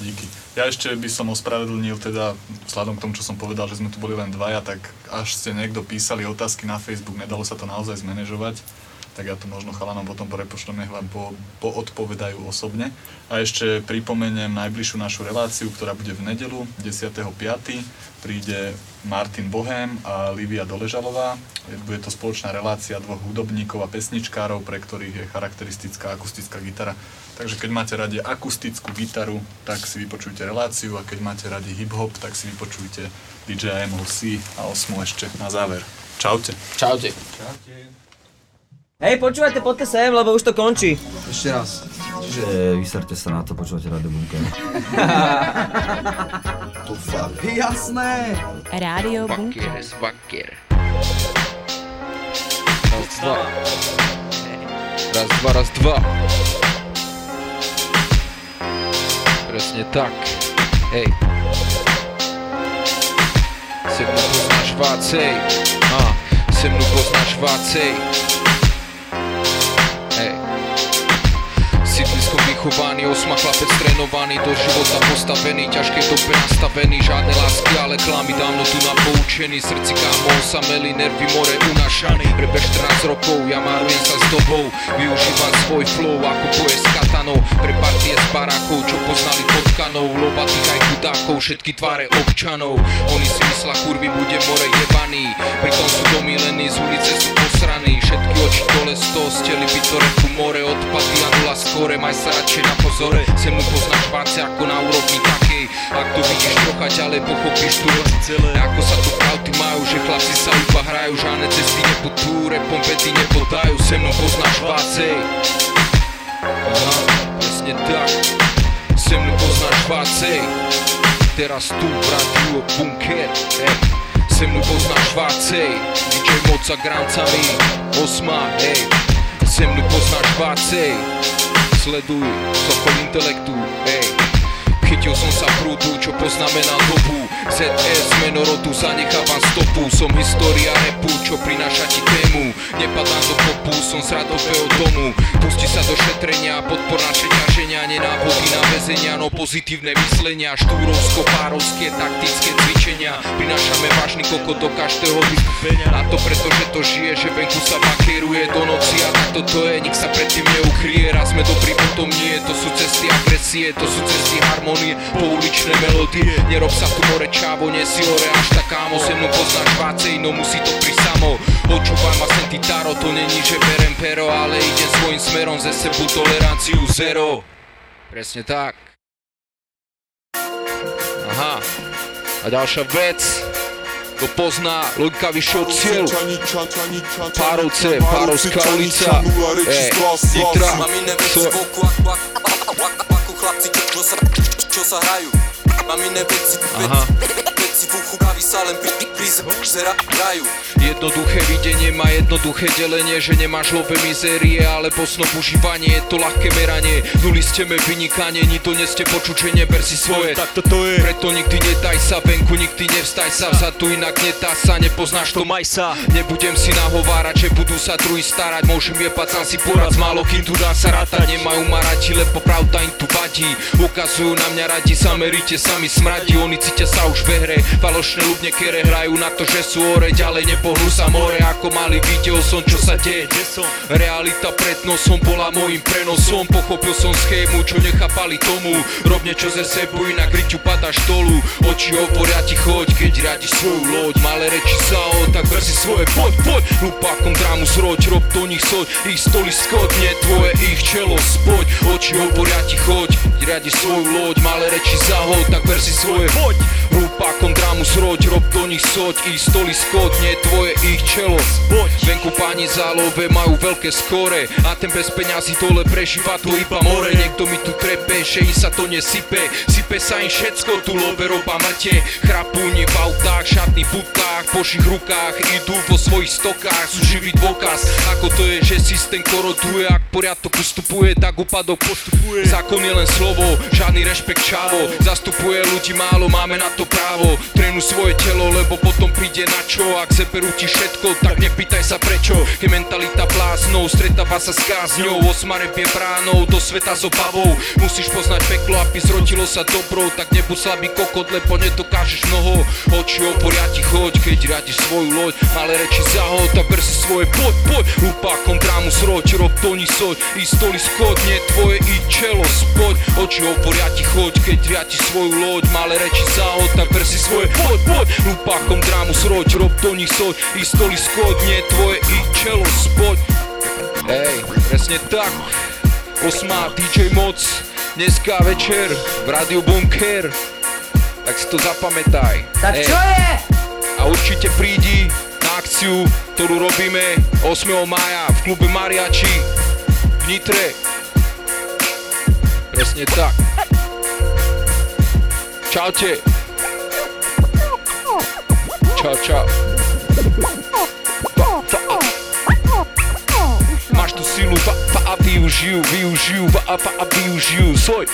Díky. Ja ešte by som ospravedlnil teda, vzhľadom k tomu, čo som povedal, že sme tu boli len dvaja, tak až ste niekto písali otázky na Facebook, nedalo sa to naozaj zmanéžovať, tak ja to možno chalanom potom prepočtom, nech vám po, poodpovedajú osobne. A ešte pripomeniem najbližšiu našu reláciu, ktorá bude v nedelu 10.5. Príde Martin Bohem a Livia Doležalová. Bude to spoločná relácia dvoch hudobníkov a pesničkárov, pre ktorých je charakteristická akustická gitara. Takže keď máte radi akustickú gitaru, tak si vypočujte reláciu a keď máte radi hip-hop, tak si vypočujte DJ MOC a Osmo ešte na záver. Čaute. Čaute. Hej, počúvajte, poďte sem, lebo už to končí. Ešte raz. Čiže vyserte sa na to, počúvate Radio Bunker. to fakt. Jasné. Rádio Bunker. Dva. Raz, dva, raz, dva. Presne tak. Hej. Se mnou poznáš vácej. A, se mnou poznáš vácej. Vychovaný, osma chlapec trénovaný, do života postavený, ťažké dobe nastavený, žiadne lásky, ale klamy dávno tu napoučený, srdci kámo osamelý, nervy more unašaný, rebe 14 rokov, ja marujem sa s dobou, využívam svoj flow ako boje s katanou, pre partie s barákov, čo poznali potkanou, lobatých aj chudákov, všetky tváre občanov, oni si myslia kurvy, bude more jebaný, pritom sú domilení, z ulice sú posraní, všetky oči dole z toho, steli by to repu more, odpady a nula skore, maj sa radšej na pozore, sem mu poznáš váce ako na úrovni takej, ak to vidíš trocha ďalej, pochopíš tu celé, ako sa tu pravdy majú, že chlapci sa iba hrajú, žiadne cesty neputú, repom vety nepodajú, se mnou poznáš vácej. Aha, presne tak, se mnou poznáš vácej, teraz tu v rádiu Bunker, hej. Se mnou poznáš vácej, DJ moc za grancami, osma, hej. Se mnou poznáš vácej, sleduj sokol intelektu, hej. Chytil som sa prúdu, čo poznamená dobu. ZS, meno rodu, zanechávam stopu. Som história repu, čo prináša ti tému. Nepadám do popu, som z radového domu. Pusti sa do šetrenia, podpor naše ťaženia Nenávody na väzenia, no pozitívne myslenia. Štúrovsko-párovské taktické cvičenia. Prinášame vážny kokot do každého vystúpenia. Na to preto, že to žije, že venku sa bakeruje do noci. A tak toto je, nik sa predtým neukryje Raz sme dobrí, potom nie, to sú cesty agresie To sú cesty harmonie, pouličné melódie Nerob sa tu more čávo, nie si hore až tak kámo Se mnou poznáš vácej, no musí to pri samo Počúvaj ma sem taro, to není, že berem pero Ale idem svojim smerom, ze sebu toleranciu zero Presne tak Aha A ďalšia vec to pozná Lojka vyšiel cieľ Párovce, Párovská ulica Ej, Nitra Čo? Ako chlapci, čo sa, čo sa hrajú Mám iné veci, Aha. veci v uchu Baví sa len pri, pri zera, hrajú Jednoduché videnie má jednoduché delenie Že nemáš love mizérie, ale po snop užívanie Je to ľahké meranie, nuly s teme vynikanie Ni to neste počučenie, ber si svoje. Tak to je. Preto nikdy nedaj sa, venku nikdy nevstaj sa. Vzadu inak netá sa, nepoznáš to maj sa. Nebudem si nahovárať, že budú sa druhý starať. Môžem jebať sám si porad, málo kým tu dá sa rátať. Nemajú ma radi, lebo pravda im tu vadí. Ukazujú na mňa radi, samerite, sami mi smradí, oni cítia sa už ve hre. Falošné ľudne, kere hrajú na to, že sú ore Ďalej nepohnú sa more, ako mali videl som, čo sa deje Realita pred nosom bola môjim prenosom. Pochopil som schému, čo nechápali tomu. Rob niečo ze sebu, inak riťu padáš dolu Oči hovoria ti choď, keď riadiš svoju loď. Malé reči sa o, tak ver si svoje. Poď, poď Hlupákom drámu zroď, rob do nich soď. Ich stoli skodne, tvoje ich čelo spoď. Oči hovoria ti choď, keď riadiš svoju loď. Malé reči zahod, tak ver si svoje poď Hlupákom drámu zroď, rob do nich soď Ich stoli skodne, tvoje ich čelo. Spoď Venku páni zálove majú veľké skore A ten bez peňazí dole prežíva tu iba more. Niekto mi tu trepe, že im sa to nesype Sype sa im všetko, tu lobe roba mŕte Chrapúni v autách, šatných butách Božích rukách, idú vo svojich stokách Sú živý dôkaz, ako to je, že systém koroduje Ak poriadok ustupuje, tak úpadok postupuje. Zákon je len slovo, žiadny rešpekt čavo. Zastupuje ľudí málo, máme na to právo Trénu svoje telo, lebo potom príde na čo. Ak zeberú ti všetko, tak nepýtaj sa prečo. Je mentalita bláznou, stretáva sa s kázňou. Osmare vie bránou, do sveta s obavou. Musíš poznať peklo, aby zrodilo sa dobrou Tak nebuď slabý kokot, lebo nedokážeš mnoho. Oči oporia ti choď, keď riadiš svoju loď. Malé reči zahod, tak ber si svoje. Poď, poď Lupákom drámu zroď, rob do nich soď. I stoli schodne, tvoje i čelo spoď. Oči oporia ti choď, keď riadiš svoju loď. Malé reči zahod, tak ber si svoje poď, poď Lupákom drámu zroď, rob do nich soď I stoli schodne, tvoje i čelo spoď Hej, presne tak Osmá DJ Moc Dneska večer v Rádiu Bunker Tak si to zapamätaj Tak Hej. čo je? A určite prídi na akciu, ktorú robíme 8. mája v klube Mariači v Nitre. Presne tak. Čaute. Čau, čau. Máš tu silu, va, va a využiju, využiju, va a, va a využiju svoj